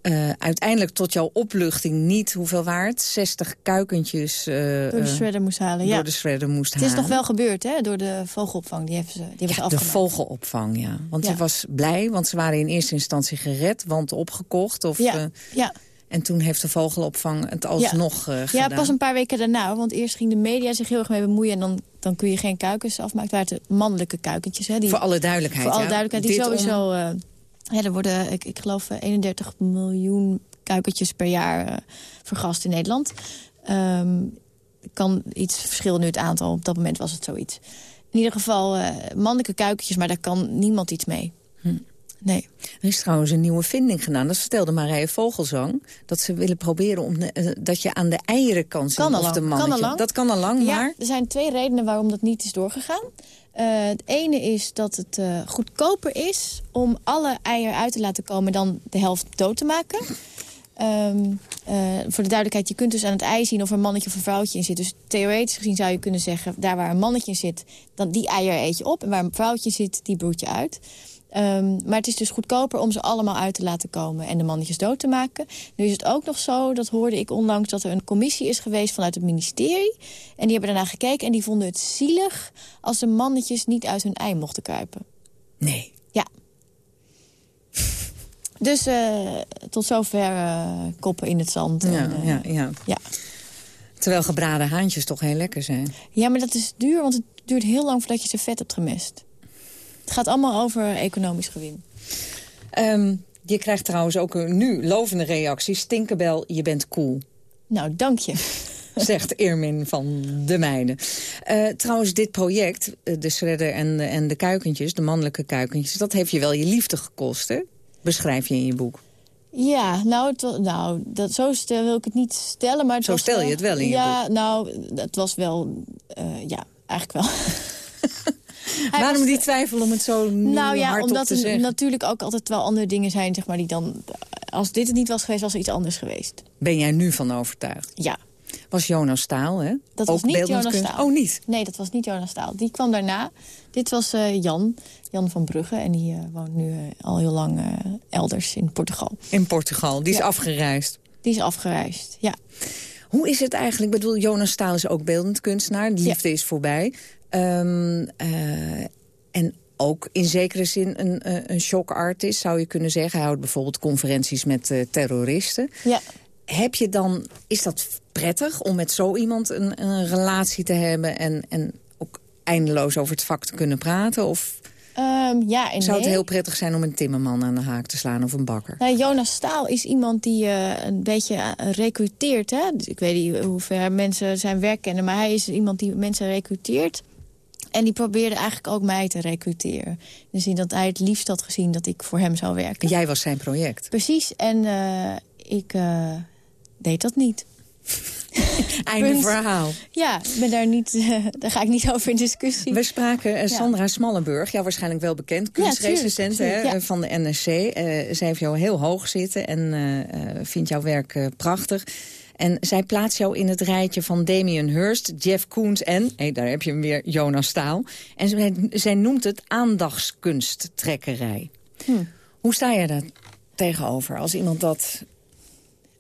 G: eh, uiteindelijk tot jouw opluchting niet, hoeveel waard? 60 kuikentjes eh,
H: Door de shredder moest halen, ja.
G: door de shredder moest
H: Het is
G: halen.
H: nog wel gebeurd, hè? Door de vogelopvang. Die hebben ze, die hebben ze
G: Ja, de vogelopvang, ja. Want
H: Ja.
G: je was blij, want ze waren in eerste instantie gered, want opgekocht. Of,
H: Ja, ja.
G: en toen heeft de vogelopvang het alsnog
H: Ja,
G: gedaan.
H: pas een paar weken daarna. Want eerst ging de media zich heel erg mee bemoeien... en dan, dan kun je geen kuikens afmaken. Het waren de mannelijke kuikentjes. Hè, die,
G: Voor alle duidelijkheid,
H: Voor alle
G: ja.
H: duidelijkheid. Die
G: Dit
H: sowieso... ja, er worden, ik, ik geloof, eh, 31 miljoen kuikentjes per jaar eh, vergast in Nederland. Ehm, kan iets verschillen nu het aantal. Op dat moment was het zoiets. In ieder geval eh, mannelijke kuikentjes, maar daar kan niemand iets mee.
G: Hm.
H: Nee.
G: Er is trouwens een nieuwe vinding gedaan. Dat vertelde Marije Vogelzang. Dat ze willen proberen om, eh, dat je aan de eieren kan zien
H: Kan al
G: of de
H: Kan
G: mannetje...
H: al lang.
G: Dat kan al lang,
H: Ja,
G: maar...
H: er zijn twee redenen waarom dat niet is doorgegaan. Eh, het ene is dat het eh, goedkoper is om alle eieren uit te laten komen... dan de helft dood te maken. (laughs) Ehm, eh, voor de duidelijkheid, je kunt dus aan het ei zien of er een mannetje of een vrouwtje in zit. Dus theoretisch gezien zou je kunnen zeggen, daar waar een mannetje in zit... dan die eieren eet je op en waar een vrouwtje zit, die broed je uit. Ehm, maar het is dus goedkoper om ze allemaal uit te laten komen en de mannetjes dood te maken. Nu is het ook nog zo, dat hoorde ik onlangs, dat er een commissie is geweest vanuit het ministerie. En die hebben daarna gekeken en die vonden het zielig als de mannetjes niet uit hun ei mochten kruipen.
G: Nee.
H: Ja. Dus eh, tot zover eh, koppen in het zand.
G: Ja,
H: en, eh,
G: ja, ja.
H: ja.
G: Terwijl gebraden haantjes toch heel lekker zijn.
H: Ja, maar dat is duur, want het duurt heel lang voordat je ze vet hebt gemest. Het gaat allemaal over economisch gewin.
G: Ehm, je krijgt trouwens ook een nu lovende reacties. Tinkerbell, je bent cool.
H: Nou, dank je. (laughs)
G: Zegt Irmin van de Meiden. Eh, trouwens, dit project, eh, de shredder en de, en de kuikentjes, de mannelijke kuikentjes... dat heeft je wel je liefde gekost, hè? Beschrijf je in je boek.
H: Ja, nou, nou dat, zo stel, wil ik het niet stellen. Maar het
G: Zo stel je
H: wel-
G: het wel in je
H: Ja, nou, het was wel... eh, ja, eigenlijk wel. (laughs) (laughs)
G: Waarom
H: was-
G: die twijfel om het zo
H: Nou ja,
G: hardop
H: omdat
G: te
H: er natuurlijk ook altijd wel andere dingen zijn... Zeg maar, die dan, als dit het niet was geweest, was er iets anders geweest.
G: Ben jij nu van overtuigd?
H: Ja.
G: was Jonas Staal, hè?
H: Dat
G: Ook
H: was niet Jonas Staal.
G: Oh, niet?
H: Nee, dat was niet Jonas Staal. Die kwam daarna. Dit was eh, Jan, Jan van Brugge. En die eh, woont nu eh, al heel lang eh, elders in Portugal.
G: In Portugal, die is afgereisd.
H: Die is afgereisd, ja.
G: Hoe is het eigenlijk? Ik bedoel, Jonas Staal is ook beeldend kunstenaar. De liefde is voorbij. Ehm, eh, en ook in zekere zin een, eh, een shock artist, zou je kunnen zeggen. Hij houdt bijvoorbeeld conferenties met eh, terroristen.
H: Ja.
G: Heb je dan, is dat prettig om met zo iemand een, een relatie te hebben... En, en ook eindeloos over het vak te kunnen praten? Of
H: Ehm, ja en
G: zou het
H: nee.
G: heel prettig zijn om een timmerman aan de haak te slaan of een bakker?
H: Nou, Jonas Staal is iemand die een beetje recruteert. Hè? Dus ik weet niet hoe ver mensen zijn werk kennen... maar hij is iemand die mensen recruteert. En die probeerde eigenlijk ook mij te recruteren. In de zin dat hij het liefst had gezien dat ik voor hem zou werken.
G: Jij was zijn project.
H: Precies, en eh, ik eh, deed dat niet. (laughs)
G: Einde
H: Punt.
G: verhaal.
H: Ja, ik ben daar, niet, eh, (laughs) daar ga ik niet over in discussie.
G: We spraken Sandra Smallenburg, jou waarschijnlijk wel bekend. Kunstrecensent
H: ja.
G: van de NSC. Eh zij heeft jou heel hoog zitten en vindt jouw werk prachtig. En zij plaatst jou in het rijtje van Damien Hirst, Jeff Koons en... Hey, daar heb je hem weer, Jonas Staal. En zij, zij noemt het aandachtskunsttrekkerij.
H: Hm.
G: Hoe sta je daar tegenover als iemand dat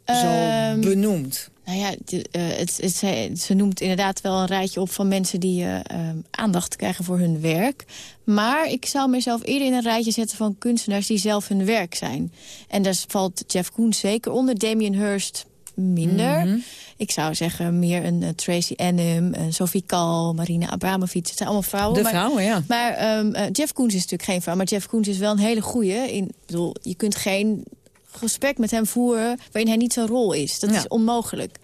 G: zo
H: Ehm,
G: benoemt?
H: Nou ja, de- eh, het, het, ze, ze noemt inderdaad wel een rijtje op van mensen die eh, ehm, aandacht krijgen voor hun werk. Maar ik zou mezelf eerder in een rijtje zetten van kunstenaars die zelf hun werk zijn. En daar valt Jeff Koons zeker onder, Damien Hirst minder.
G: Mhm.
H: Ik zou zeggen meer een eh, Tracy Annam, een Sophie Kal, Marina Abramovic. Het zijn allemaal vrouwen.
G: De
H: maar-
G: vrouwen, ja.
H: Maar ehm, eh, Jeff Koons is natuurlijk geen vrouw. Maar Jeff Koons is wel een hele goeie. In, bedoel, je kunt geen gesprek met hem voeren waarin hij niet zijn rol is. Dat
G: Ja.
H: is onmogelijk.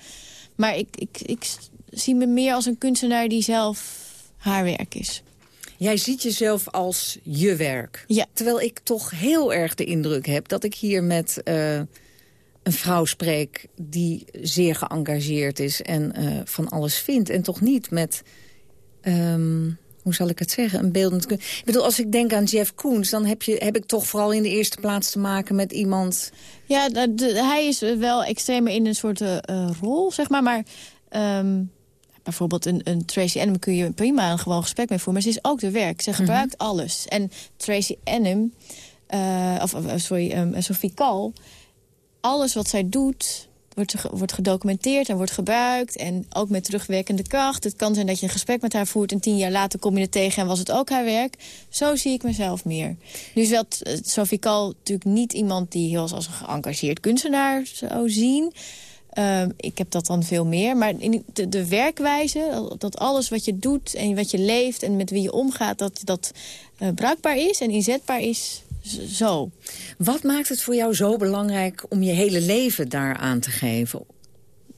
H: Maar ik, ik, ik zie me meer als een kunstenaar die zelf haar werk is.
G: Jij ziet jezelf als je werk.
H: Ja.
G: Terwijl ik toch heel erg de indruk heb dat ik hier met eh, een vrouw spreek... die zeer geëngageerd is en eh, van alles vindt. En toch niet met, ehm, hoe zal ik het zeggen, een beeldend... Ik bedoel, als ik denk aan Jeff Koons... dan heb, je, heb ik toch vooral in de eerste plaats te maken met iemand...
H: Ja, de- de- hij is wel extremer in een soort eh, eh, rol, zeg maar. Maar ehm, bijvoorbeeld een, een Tracy Annam kun je prima een gewoon gesprek mee voeren. Maar ze is ook de werk. Ze gebruikt alles. En Tracy Annam, eh, of sorry, ehm, Sophie Kal... alles wat zij doet wordt, wordt gedocumenteerd en wordt gebruikt. En ook met terugwerkende kracht. Het kan zijn dat je een gesprek met haar voert... en tien jaar later kom je er tegen en was het ook haar werk. Zo zie ik mezelf meer. Nu is wel eh, Sophie Kal natuurlijk niet iemand... die heel als een geëngageerd kunstenaar zou zien... Ehm, ik heb dat dan veel meer. Maar in de, werkwijze, dat alles wat je doet en wat je leeft... en met wie je omgaat, dat dat eh, bruikbaar is en inzetbaar is, zo.
G: Wat maakt het voor jou zo belangrijk om je hele leven daaraan te geven?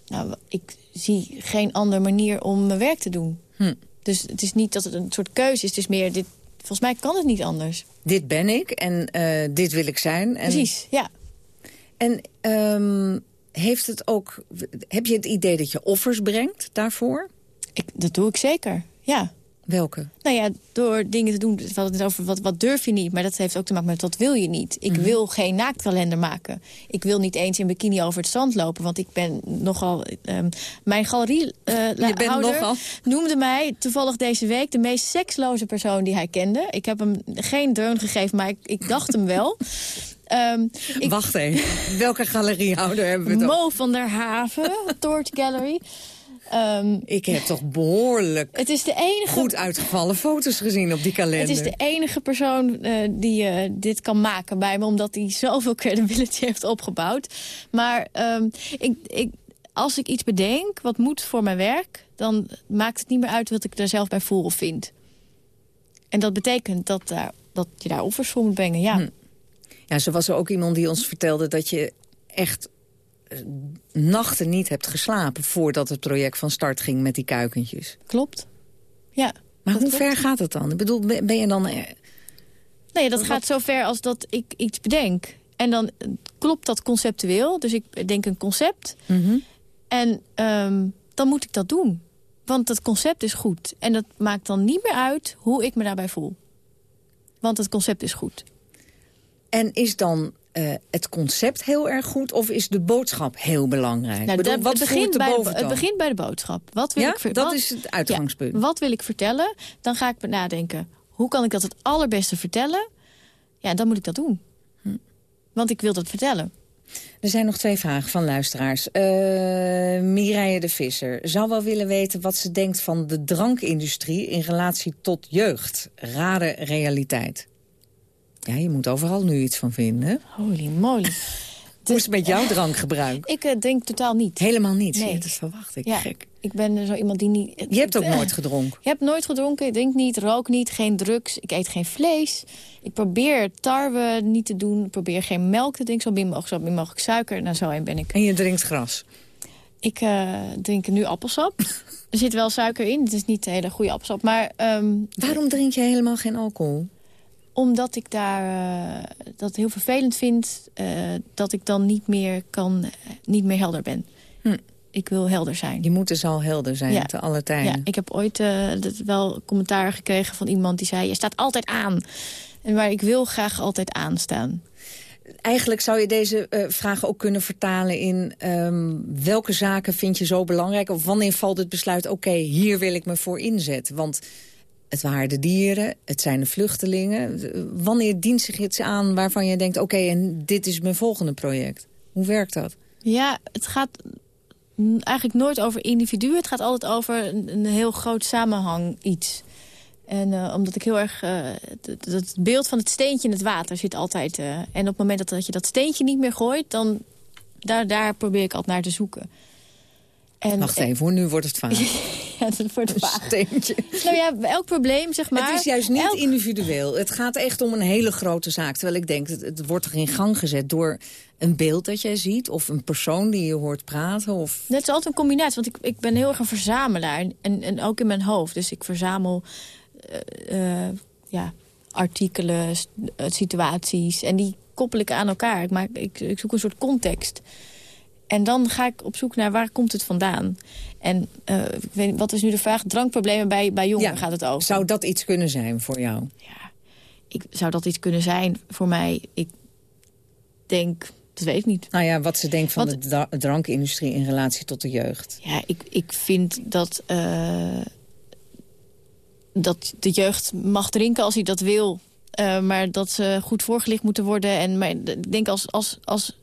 H: Nou, ik zie geen andere manier om mijn werk te doen.
G: Hm.
H: Dus het is niet dat het een soort keuze is. Het is meer, dit, volgens mij kan het niet anders.
G: Dit ben ik en eh, dit wil ik zijn. En,
H: Precies, ja.
G: En ehm, heeft het ook, heb je het idee dat je offers brengt daarvoor?
H: Ik, dat doe ik zeker, ja.
G: Welke?
H: Nou ja, door dingen te doen. We hadden het over wat, wat durf je niet. Maar dat heeft ook te maken met wat wil je niet.
G: Mhm.
H: Ik wil geen naaktkalender maken. Ik wil niet eens in bikini over het strand lopen. Want ik ben nogal... ehm, mijn galerie eh, (laughs) noemde mij toevallig deze week... de meest seksloze persoon die hij kende. Ik heb hem geen dreun gegeven, maar ik, ik dacht hem wel. (laughs) Ehm, ik,
G: Wacht even, welke galeriehouder hebben we het
H: Mo van der Haven, Torch Gallery. Ehm,
G: Ik heb toch behoorlijk
H: het is de enige
G: goed uitgevallen foto's gezien op die kalender.
H: Het is de enige persoon eh, die eh, dit kan maken bij me... omdat hij zoveel credibility heeft opgebouwd. Maar ehm, ik, ik, als ik iets bedenk wat moet voor mijn werk... dan maakt het niet meer uit wat ik er zelf bij voel of vind. En dat betekent dat, daar, dat je daar offers voor moet brengen, ja.
G: Hm. Ja, zo was er ook iemand die ons vertelde dat je echt nachten niet hebt geslapen... voordat het project van start ging met die kuikentjes.
H: Klopt. Ja.
G: Maar
H: dat
G: hoe
H: klopt.
G: ver gaat het dan? Ik bedoel, ben je dan... eh,
H: Nee, dat gaat zo ver als dat ik iets bedenk. En dan eh, klopt dat conceptueel. Dus ik denk een concept.
G: mhm.
H: En ehm, dan moet ik dat doen. Want het concept is goed. En dat maakt dan niet meer uit hoe ik me daarbij voel. Want het concept is goed.
G: En is dan eh, het concept heel erg goed of is de boodschap heel belangrijk?
H: Nou,
G: Bedoel,
H: dat-
G: wat
H: het, begint bij de, het begint bij de boodschap. Wat wil
G: Ja,
H: ik
G: dat
H: wat-
G: is het uitgangspunt.
H: Ja, wat wil ik vertellen? Dan ga ik nadenken, hoe kan ik dat het allerbeste vertellen? Ja, dan moet ik dat doen.
G: Hm.
H: Want ik wil dat vertellen.
G: Er zijn nog twee vragen van luisteraars. Eh Mireille de Visser zou wel willen weten wat ze denkt van de drankindustrie... in relatie tot jeugd. Rare realiteit. Ja, je moet overal nu iets van vinden.
H: Holy moly.
G: Hoe is het met jouw drankgebruik?
H: Ik eh, denk totaal niet.
G: Helemaal niet.
H: Nee.
G: Nee. Dat verwacht ik.
H: Ja,
G: Gek.
H: ik ben zo iemand die niet...
G: Je hebt ook nooit gedronken.
H: Ik heb nooit gedronken, ik drink niet, rook niet, geen drugs. Ik eet geen vlees. Ik probeer tarwe niet te doen. Ik probeer geen melk te drinken, zo min mogelijk, zo min mogelijk suiker. Nou, zo een ben ik.
G: En je drinkt gras.
H: Ik eh, drink nu appelsap. (laughs) er zit wel suiker in, het is niet hele goede appelsap. Maar ehm,
G: Waarom drink je helemaal geen alcohol?
H: Omdat ik daar eh, dat heel vervelend vind... eh, dat ik dan niet meer, kan, eh, niet meer helder ben.
G: Hm.
H: Ik wil helder zijn.
G: Je moet dus al helder zijn
H: Ja.
G: te alle tijden.
H: Ja, ik heb ooit dat wel commentaar gekregen van iemand die zei... je staat altijd aan. En maar ik wil graag altijd aanstaan.
G: Eigenlijk zou je deze eh, vraag ook kunnen vertalen in... ehm, welke zaken vind je zo belangrijk? Of wanneer valt het besluit, oké, hier wil ik me voor inzetten? Want het waren de dieren, het zijn de vluchtelingen. Wanneer dient zich iets aan waarvan je denkt... oké, en dit is mijn volgende project? Hoe werkt dat?
H: Ja, het gaat eigenlijk nooit over individuen. Het gaat altijd over een, heel groot samenhang iets. En eh, omdat ik heel erg... eh, het beeld van het steentje in het water zit altijd... eh, en op het moment dat, dat je dat steentje niet meer gooit... dan daar, daar probeer ik altijd naar te zoeken. En,
G: Wacht even, hoor, nu wordt het vaag. (laughs)
H: ja, dat wordt vaag.
G: Steentje.
H: Nou ja, elk probleem, zeg maar...
G: het is juist niet
H: elk-
G: individueel. Het gaat echt om een hele grote zaak. Terwijl ik denk, het, het wordt toch in gang gezet door een beeld dat jij ziet... of een persoon die je hoort praten. Of...
H: Het is altijd een combinatie, want ik, ik ben heel erg een verzamelaar. En, en ook in mijn hoofd. Dus ik verzamel eh, eh, ja, artikelen, eh, situaties. En die koppel ik aan elkaar. Ik, maak, ik, ik zoek een soort context. En dan ga ik op zoek naar waar komt het vandaan. En eh, ik weet, wat is nu de vraag? Drankproblemen bij, bij jongeren
G: Ja,
H: gaat het over.
G: Zou dat iets kunnen zijn voor jou?
H: Ik, zou dat iets kunnen zijn voor mij? Ik denk, dat weet ik niet.
G: Nou ja, wat ze denkt van
H: Wat-
G: de dra- drankindustrie in relatie tot de jeugd.
H: Ja, ik, ik vind dat, eh, dat de jeugd mag drinken als hij dat wil. Eh, maar dat ze goed voorgelicht moeten worden. En, maar ik denk als, als, als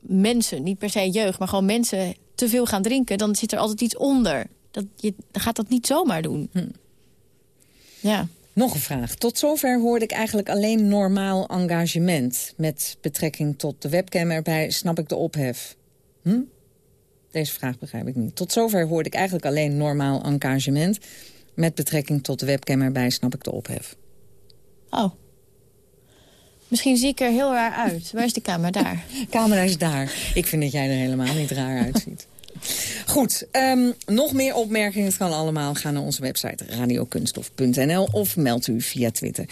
H: mensen, niet per se jeugd... maar gewoon mensen te veel gaan drinken... dan zit er altijd iets onder. Dat, je dan gaat dat niet zomaar doen. Ja.
G: Nog een vraag. Tot zover hoorde ik eigenlijk alleen normaal engagement. Met betrekking tot de webcam erbij snap ik de ophef. Hm? Deze vraag begrijp ik niet. Tot zover hoorde ik eigenlijk alleen normaal engagement. Met betrekking tot de webcam erbij snap ik de ophef.
H: Oh. Misschien zie ik er heel raar uit. Waar is de camera? Daar. (laughs)
G: Camera is daar. Ik vind dat jij er helemaal niet raar uitziet. Goed, ehm, nog meer opmerkingen. Het kan allemaal. Ga naar onze website radiokunstof.nl of meld u via Twitter.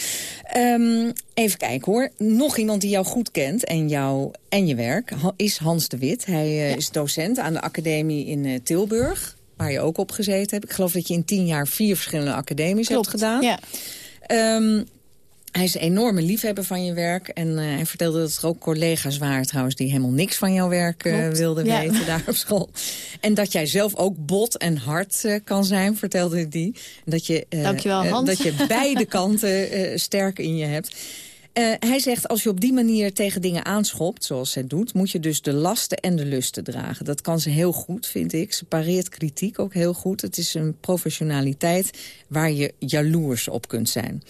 G: Ehm, even kijken hoor. Nog iemand die jou goed kent en jou en je werk is Hans de Wit. Hij eh, is docent aan de academie in eh, Tilburg. Waar je ook op gezeten hebt. Ik geloof dat je in tien jaar vier verschillende academies
H: Klopt,
G: hebt gedaan.
H: Ja.
G: Ehm, hij is een enorme liefhebber van je werk. En eh, hij vertelde dat er ook collega's waren trouwens... die helemaal niks van jouw werk eh, wilden
H: ja.
G: weten daar op school. En dat jij zelf ook bot en hard eh, kan zijn, vertelde hij. Dat je,
H: Dankjewel, Hans.
G: dat je beide (laughs) kanten sterk in je hebt. Eh, hij zegt, als je op die manier tegen dingen aanschopt, zoals zij doet... moet je dus de lasten en de lusten dragen. Dat kan ze heel goed, vind ik. Ze pareert kritiek ook heel goed. Het is een professionaliteit waar je jaloers op kunt zijn.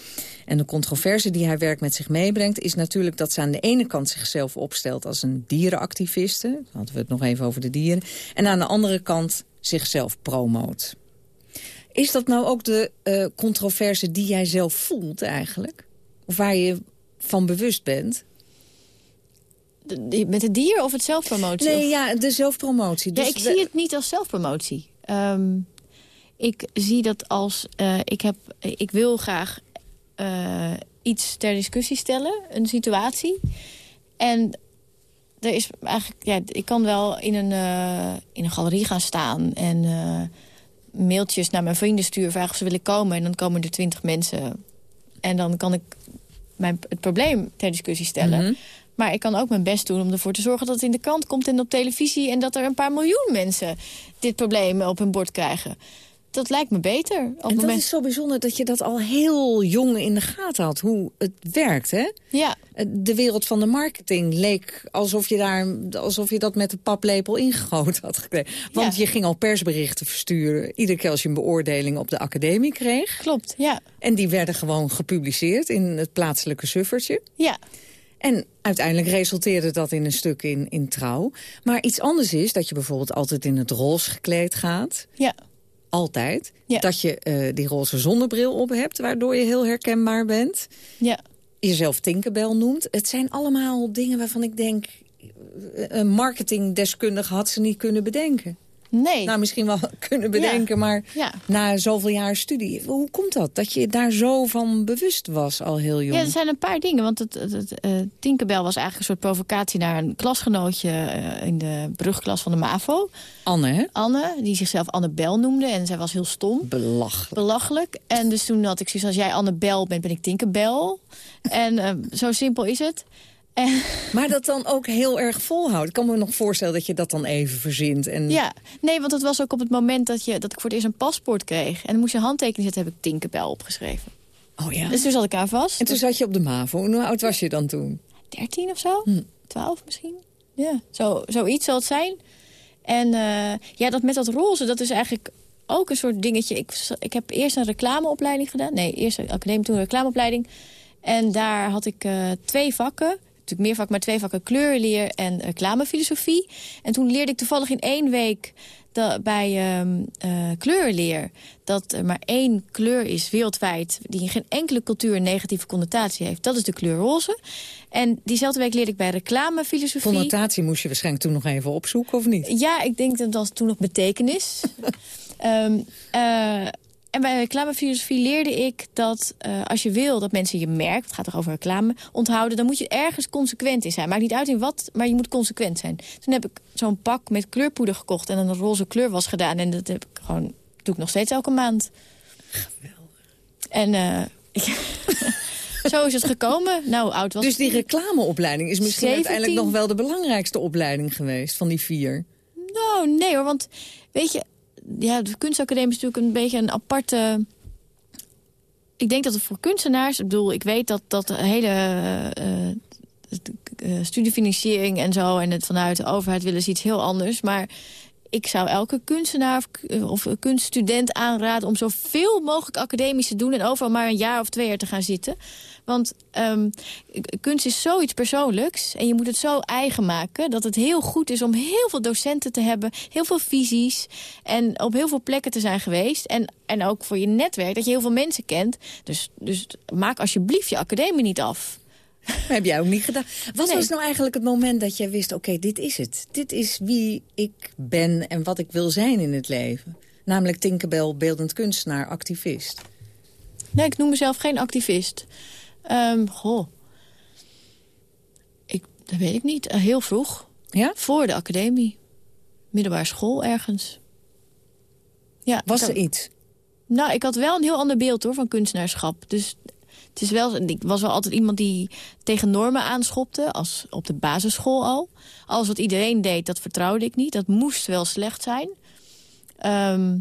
G: En de controverse die hij werk met zich meebrengt... is natuurlijk dat ze aan de ene kant zichzelf opstelt als een dierenactiviste. Hadden we het nog even over de dieren. En aan de andere kant zichzelf promoot. Is dat nou ook de eh, controverse die jij zelf voelt eigenlijk? Of waar je van bewust bent?
H: Met het dier of het zelfpromotie?
G: Nee,
H: Of-
G: ja, de zelfpromotie.
H: Ja,
G: Dus
H: ik
G: we-
H: zie het niet als zelfpromotie. Ehm, ik zie dat als... eh, ik, heb, ik wil graag eh, iets ter discussie stellen, een situatie. En er is eigenlijk... Ja, ik kan wel in een, eh, in een galerie gaan staan... en mailtjes naar mijn vrienden sturen, vragen of ze willen komen. En dan komen er twintig mensen. En dan kan ik mijn, het probleem ter discussie stellen.
G: Mhm.
H: Maar ik kan ook mijn best doen om ervoor te zorgen dat het in de krant komt en op televisie... en dat er een paar miljoen mensen dit probleem op hun bord krijgen. Dat lijkt me beter. Op
G: En dat
H: moment...
G: is zo bijzonder dat je dat al heel jong in de gaten had, hoe het werkt, hè?
H: Ja.
G: De wereld van de marketing leek alsof je, daar, alsof je dat met een paplepel ingegoten had gekregen. Want
H: Ja.
G: je ging al persberichten versturen, iedere keer als je een beoordeling op de academie kreeg.
H: Klopt, ja.
G: En die werden gewoon gepubliceerd in het plaatselijke suffertje.
H: Ja.
G: En uiteindelijk resulteerde dat in een stuk in, in trouw. Maar iets anders is dat je bijvoorbeeld altijd in het roze gekleed gaat.
H: Ja.
G: Altijd.
H: Ja.
G: Dat je eh, die roze zonnebril op hebt, waardoor je heel herkenbaar bent.
H: Ja.
G: Jezelf Tinkerbell noemt. Het zijn allemaal dingen waarvan ik denk... eh, een marketingdeskundige had ze niet kunnen bedenken.
H: Nee.
G: Nou, misschien wel (laughs) kunnen bedenken, maar
H: Ja.
G: na zoveel jaar studie. Hoe komt dat? Dat je daar zo van bewust was al heel jong?
H: Ja, er zijn een paar dingen. Want het, het, het, eh, Tinkerbell was eigenlijk een soort provocatie naar een klasgenootje eh, in de brugklas van de MAVO.
G: Anne, hè?
H: Anne, die zichzelf Annabel noemde. En zij was heel stom.
G: Belachelijk.
H: Belachelijk. En dus toen had ik zoiets als jij Annabel bent, ben ik Tinkerbell. en eh, zo simpel is het.
G: Maar dat dan ook heel erg volhoudt. Ik kan me nog voorstellen dat je dat dan even verzint. En...
H: ja, nee, want het was ook op het moment dat, je, dat ik voor het eerst een paspoort kreeg. En dan moest je handtekening zetten, heb ik Tinkerbell opgeschreven.
G: Oh ja.
H: Dus toen zat ik aan vast.
G: En toen zat je op de MAVO. Hoe oud was je dan toen?
H: 13 of zo?
G: Hm.
H: 12 misschien? Ja, zo, zoiets zal het zijn. En eh, ja, dat met dat roze, dat is eigenlijk ook een soort dingetje. Ik, ik heb eerst een reclameopleiding gedaan. Nee, eerst een academie, toen een reclameopleiding. En daar had ik eh, twee vakken. Natuurlijk meer vakken, maar twee vakken kleurleer en reclamefilosofie. En toen leerde ik toevallig in één week dat bij eh, kleurleer... dat er maar één kleur is wereldwijd... die in geen enkele cultuur een negatieve connotatie heeft. Dat is de kleur roze. En diezelfde week leerde ik bij reclamefilosofie...
G: Connotatie moest je waarschijnlijk toen nog even opzoeken, of niet?
H: Ja, ik denk dat dat toen nog betekenis. (laughs) Eh, en bij reclamefilosofie leerde ik dat eh, als je wil dat mensen je merk... het gaat toch over reclame, onthouden... dan moet je ergens consequent in zijn. Maakt niet uit in wat, maar je moet consequent zijn. Toen heb ik zo'n pak met kleurpoeder gekocht... en een roze kleur was gedaan. En dat heb ik gewoon, doe ik nog steeds elke maand. Geweldig. En eh, (laughs) zo is het gekomen. Nou, oud was
G: Dus die reclameopleiding is misschien
H: 17.
G: uiteindelijk nog wel de belangrijkste opleiding geweest van die vier.
H: Nou, nee hoor, want weet je... Ja, de kunstacademie is natuurlijk een beetje een aparte... Ik denk dat het voor kunstenaars... Ik bedoel, ik weet dat, dat hele eh, eh, studiefinanciering en zo... en het vanuit de overheid willen ze iets heel anders. Maar ik zou elke kunstenaar of, of kunststudent aanraden... om zoveel mogelijk academisch te doen... en overal maar een jaar of twee jaar te gaan zitten. Want ehm, kunst is zoiets persoonlijks. En je moet het zo eigen maken dat het heel goed is om heel veel docenten te hebben. Heel veel visies. En op heel veel plekken te zijn geweest. En, en ook voor je netwerk, dat je heel veel mensen kent. Dus, dus maak alsjeblieft je academie niet af.
G: Heb jij ook niet gedaan. Wat
H: Nee.
G: was nou eigenlijk het moment dat jij wist... oké, dit is het. Dit is wie ik ben en wat ik wil zijn in het leven. Namelijk Tinkerbell, beeldend kunstenaar, activist.
H: Nee, ik noem mezelf geen activist. Ehm, goh. Ik, dat weet ik niet. Eh, heel vroeg.
G: Ja?
H: Voor de academie. Middelbare school ergens. Ja,
G: Was er
H: had-
G: iets?
H: Nou, ik had wel een heel ander beeld hoor van kunstenaarschap. Dus het is wel, ik was wel altijd iemand die tegen normen aanschopte. Als op de basisschool al. Alles wat iedereen deed, dat vertrouwde ik niet. Dat moest wel slecht zijn. Ehm,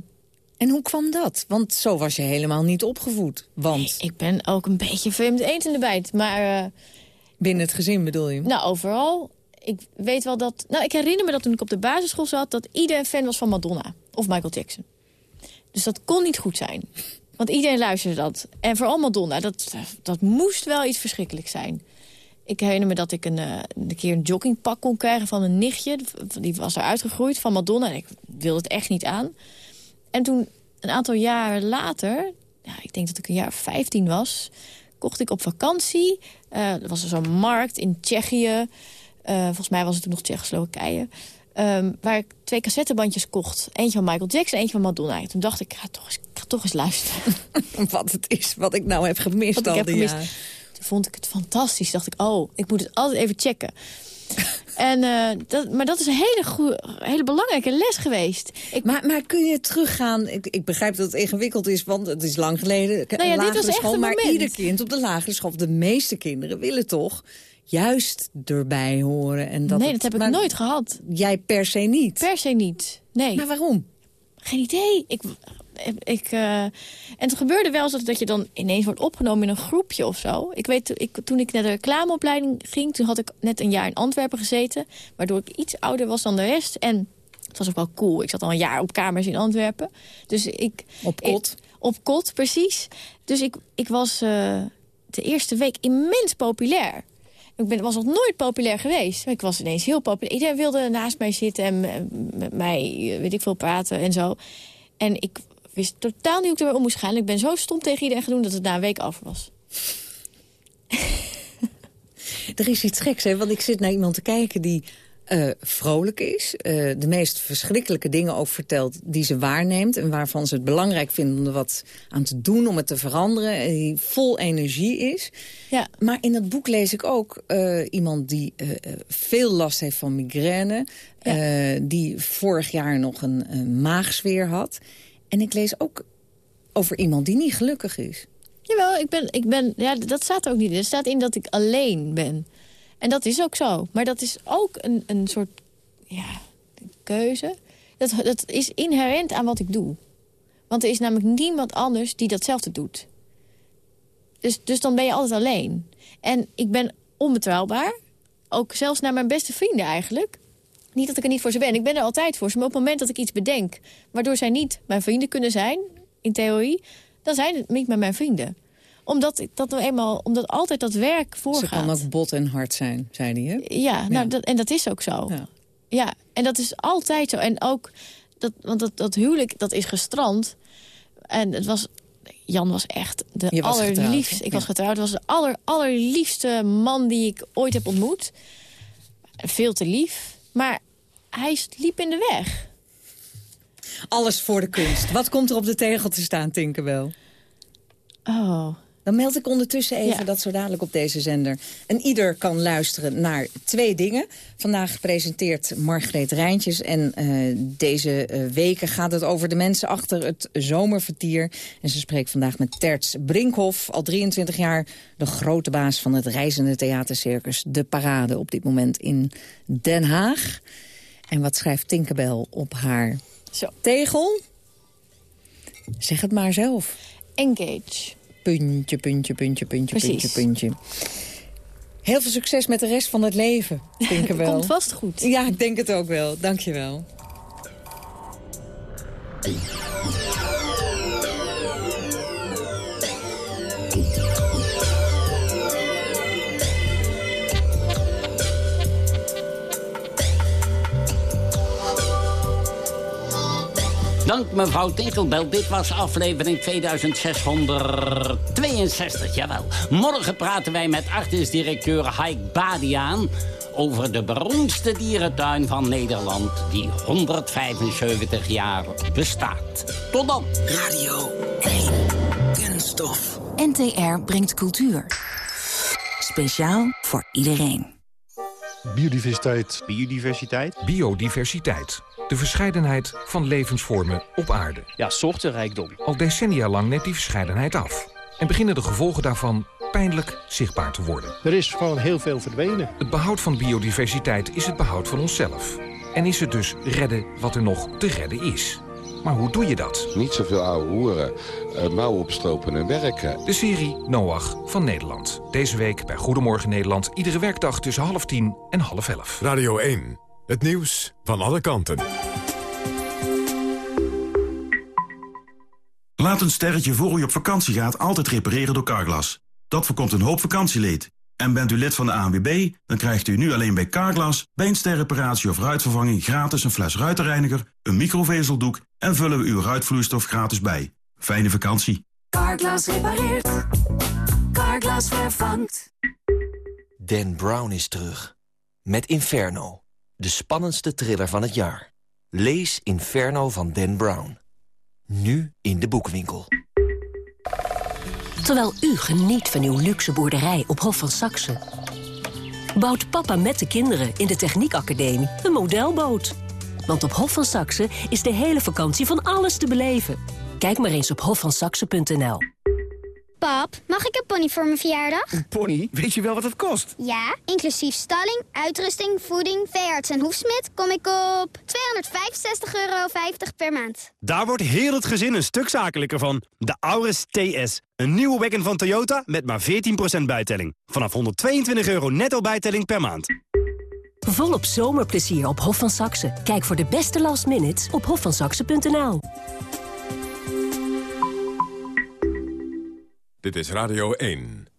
G: En hoe kwam dat? Want zo was je helemaal niet opgevoed. Want
H: ik ben ook een beetje vreemd eend in de bijt. Maar eh,
G: binnen het gezin bedoel je?
H: nou, overal. Ik weet wel dat... Nou, ik herinner me dat toen ik op de basisschool zat... dat iedereen fan was van Madonna. Of Michael Jackson. Dus dat kon niet goed zijn. Want iedereen luisterde dat. En vooral Madonna, dat, dat moest wel iets verschrikkelijks zijn. Ik herinner me dat ik een, eh, een keer een joggingpak kon krijgen van een nichtje. Die was eruit gegroeid van Madonna. En ik wilde het echt niet aan. En toen, een aantal jaar later... Ik denk dat ik een jaar of 15 was... kocht ik op vakantie. eh, er was zo'n markt in Tsjechië. Eh, volgens mij was het toen nog Tsjechoslowakije. Ehm, waar ik twee cassettebandjes kocht. Eentje van Michael Jackson, eentje van Madonna. En toen dacht ik, ik ga toch eens, ik ga toch eens luisteren. (laughs)
G: Wat het is, wat ik nou heb gemist
H: Wat
G: al die
H: gemist.
G: jaren.
H: Toen vond ik het fantastisch. Dacht ik, oh, ik moet het altijd even checken. (laughs) En, uh, dat, maar dat is een hele, goeie, hele belangrijke les geweest.
G: Ik... Maar, maar kun je teruggaan? Ik, ik begrijp dat het ingewikkeld is, want het is lang geleden.
H: Nou ja, dit was echt
G: school, maar
H: moment.
G: ieder kind op de lagere school, de meeste kinderen willen toch juist erbij horen. En dat
H: nee,
G: het,
H: dat heb ik nooit gehad.
G: Jij per se niet?
H: Per se niet, nee.
G: Maar waarom?
H: Geen idee. Ik, ik, uh, en het gebeurde wel eens dat je dan ineens wordt opgenomen in een groepje of zo. Ik weet, ik, toen ik naar de reclameopleiding ging, toen had ik net een jaar in Antwerpen gezeten. Waardoor ik iets ouder was dan de rest. En het was ook wel cool. Ik zat al een jaar op kamers in Antwerpen. Dus ik...
G: Op kot?
H: Ik, op kot, precies. Dus ik, ik was uh, de eerste week immens populair. Ik ben, was nog nooit populair geweest. Ik was ineens heel populair. Iedereen wilde naast mij zitten en met mij, weet ik veel, praten en zo. En ik wist totaal niet hoe ik ermee om moest gaan. Ik ben zo stom tegen iedereen gedaan dat het na een week af was. (laughs)
G: er is iets geks, hè? Want ik zit naar iemand te kijken die uh, vrolijk is. Uh, de meest verschrikkelijke dingen ook vertelt die ze waarneemt... en waarvan ze het belangrijk vinden om er wat aan te doen, om het te veranderen. En die vol energie is.
H: Ja.
G: Maar in dat boek lees ik ook uh, iemand die veel last heeft van migraine... Ja. die vorig jaar nog een, een maagzweer had... En ik lees ook over iemand die niet gelukkig is.
H: Jawel, ik ben, ik ben, ja, dat staat er ook niet. Er staat in dat ik alleen ben. En dat is ook zo. Maar dat is ook een, een soort ja, keuze. Dat, dat is inherent aan wat ik doe. Want er is namelijk niemand anders die datzelfde doet. Dus, dus dan ben je altijd alleen. En ik ben onbetrouwbaar. Ook zelfs naar mijn beste vrienden eigenlijk. Niet dat ik er niet voor ze ben. Ik ben er altijd voor ze. Maar op het moment dat ik iets bedenk... waardoor zij niet mijn vrienden kunnen zijn, in theorie... dan zijn het niet meer mijn vrienden. Omdat, dat nou eenmaal, omdat altijd dat werk voorgaat.
G: Ze kan ook bot en hard zijn, zei hij, hè?
H: Ja, nou, Dat, en dat is ook zo.
G: Ja.
H: ja, en dat is altijd zo. En ook, dat, want dat, dat huwelijk, dat is gestrand. En het was... Jan was echt de
G: was
H: allerliefste. Ik was getrouwd. was de aller, allerliefste man die ik ooit heb ontmoet. Veel te lief. Maar hij liep in de weg.
G: Alles voor de kunst. Wat komt er op de tegel te staan, Tinkerbell?
H: Oh.
G: Dan meld ik ondertussen even
H: Ja.
G: dat zo dadelijk op deze zender... en ieder kan luisteren naar twee dingen. Vandaag presenteert Margreet Rijntjes. En eh, deze eh, weken gaat het over de mensen achter het zomervertier. En ze spreekt vandaag met Terts Brinkhoff. Al 23 jaar de grote baas van het reizende theatercircus De Parade. Op dit moment in Den Haag. En wat schrijft Tinkerbell op haar
H: Zo.
G: tegel? Zeg het maar zelf.
H: Engage.
G: Puntje, puntje, puntje, puntje,
H: Precies.
G: puntje, puntje. Heel veel succes met de rest van het leven, (laughs) Tinkerbell.
H: Komt vast goed.
G: Ja, ik denk het ook wel. Dank je wel.
F: Dank mevrouw Tinkelbel. Dit was aflevering 2662, jawel. Morgen praten wij met artis-directeur Haik Badiaan... over de beroemdste dierentuin van Nederland... die 175 jaar bestaat. Tot dan.
K: Radio 1. Kunststof.
L: NTR brengt cultuur. Speciaal voor iedereen.
M: Biodiversiteit.
N: Biodiversiteit. Biodiversiteit. De verscheidenheid van levensvormen op aarde.
O: Ja, soortenrijkdom.
N: Al decennia lang neemt die verscheidenheid af. En beginnen de gevolgen daarvan pijnlijk zichtbaar te worden.
M: Er is gewoon heel veel verdwenen.
N: Het behoud van biodiversiteit is het behoud van onszelf. En is het dus redden wat er nog te redden is. Maar hoe doe je dat?
P: Niet zoveel oude hoeren, uh, mouwen opstropen en werken.
N: De serie Noach van Nederland. Deze week bij Goedemorgen Nederland. Iedere werkdag tussen half tien en half elf.
E: Radio 1. Het nieuws van alle kanten.
Q: Laat een sterretje voor u op vakantie gaat altijd repareren door Carglass. Dat voorkomt een hoop vakantieleed. En bent u lid van de ANWB, dan krijgt u nu alleen bij Carglass... bij een sterreparatie of ruitvervanging gratis een fles ruitenreiniger... een microvezeldoek en vullen we uw ruitvloeistof gratis bij. Fijne vakantie.
L: Carglass repareert. Carglass vervangt.
D: Dan Brown is terug. Met Inferno. De spannendste thriller van het jaar. Lees Inferno van Dan Brown. Nu in de boekwinkel.
R: Terwijl u geniet van uw luxe boerderij op Hof van Saxe.
O: bouwt papa met de kinderen in de Techniekacademie een modelboot. Want op Hof van Saxe is de hele vakantie van alles te beleven. Kijk maar eens op hofvansaxe.nl.
R: Pap, mag ik een pony voor mijn verjaardag?
S: Een pony? Weet je wel wat het kost?
R: Ja, inclusief stalling, uitrusting, voeding, veearts en hoefsmid kom ik op 265,50 euro per maand.
T: Daar wordt heel het gezin een stuk zakelijker van. De Auris TS. Een nieuwe wagon van Toyota met maar 14% bijtelling. Vanaf 122 euro netto bijtelling per maand.
O: Volop zomerplezier op Hof van Saxe. Kijk voor de beste last minutes op hofvansaxe.nl.
E: Dit is Radio 1.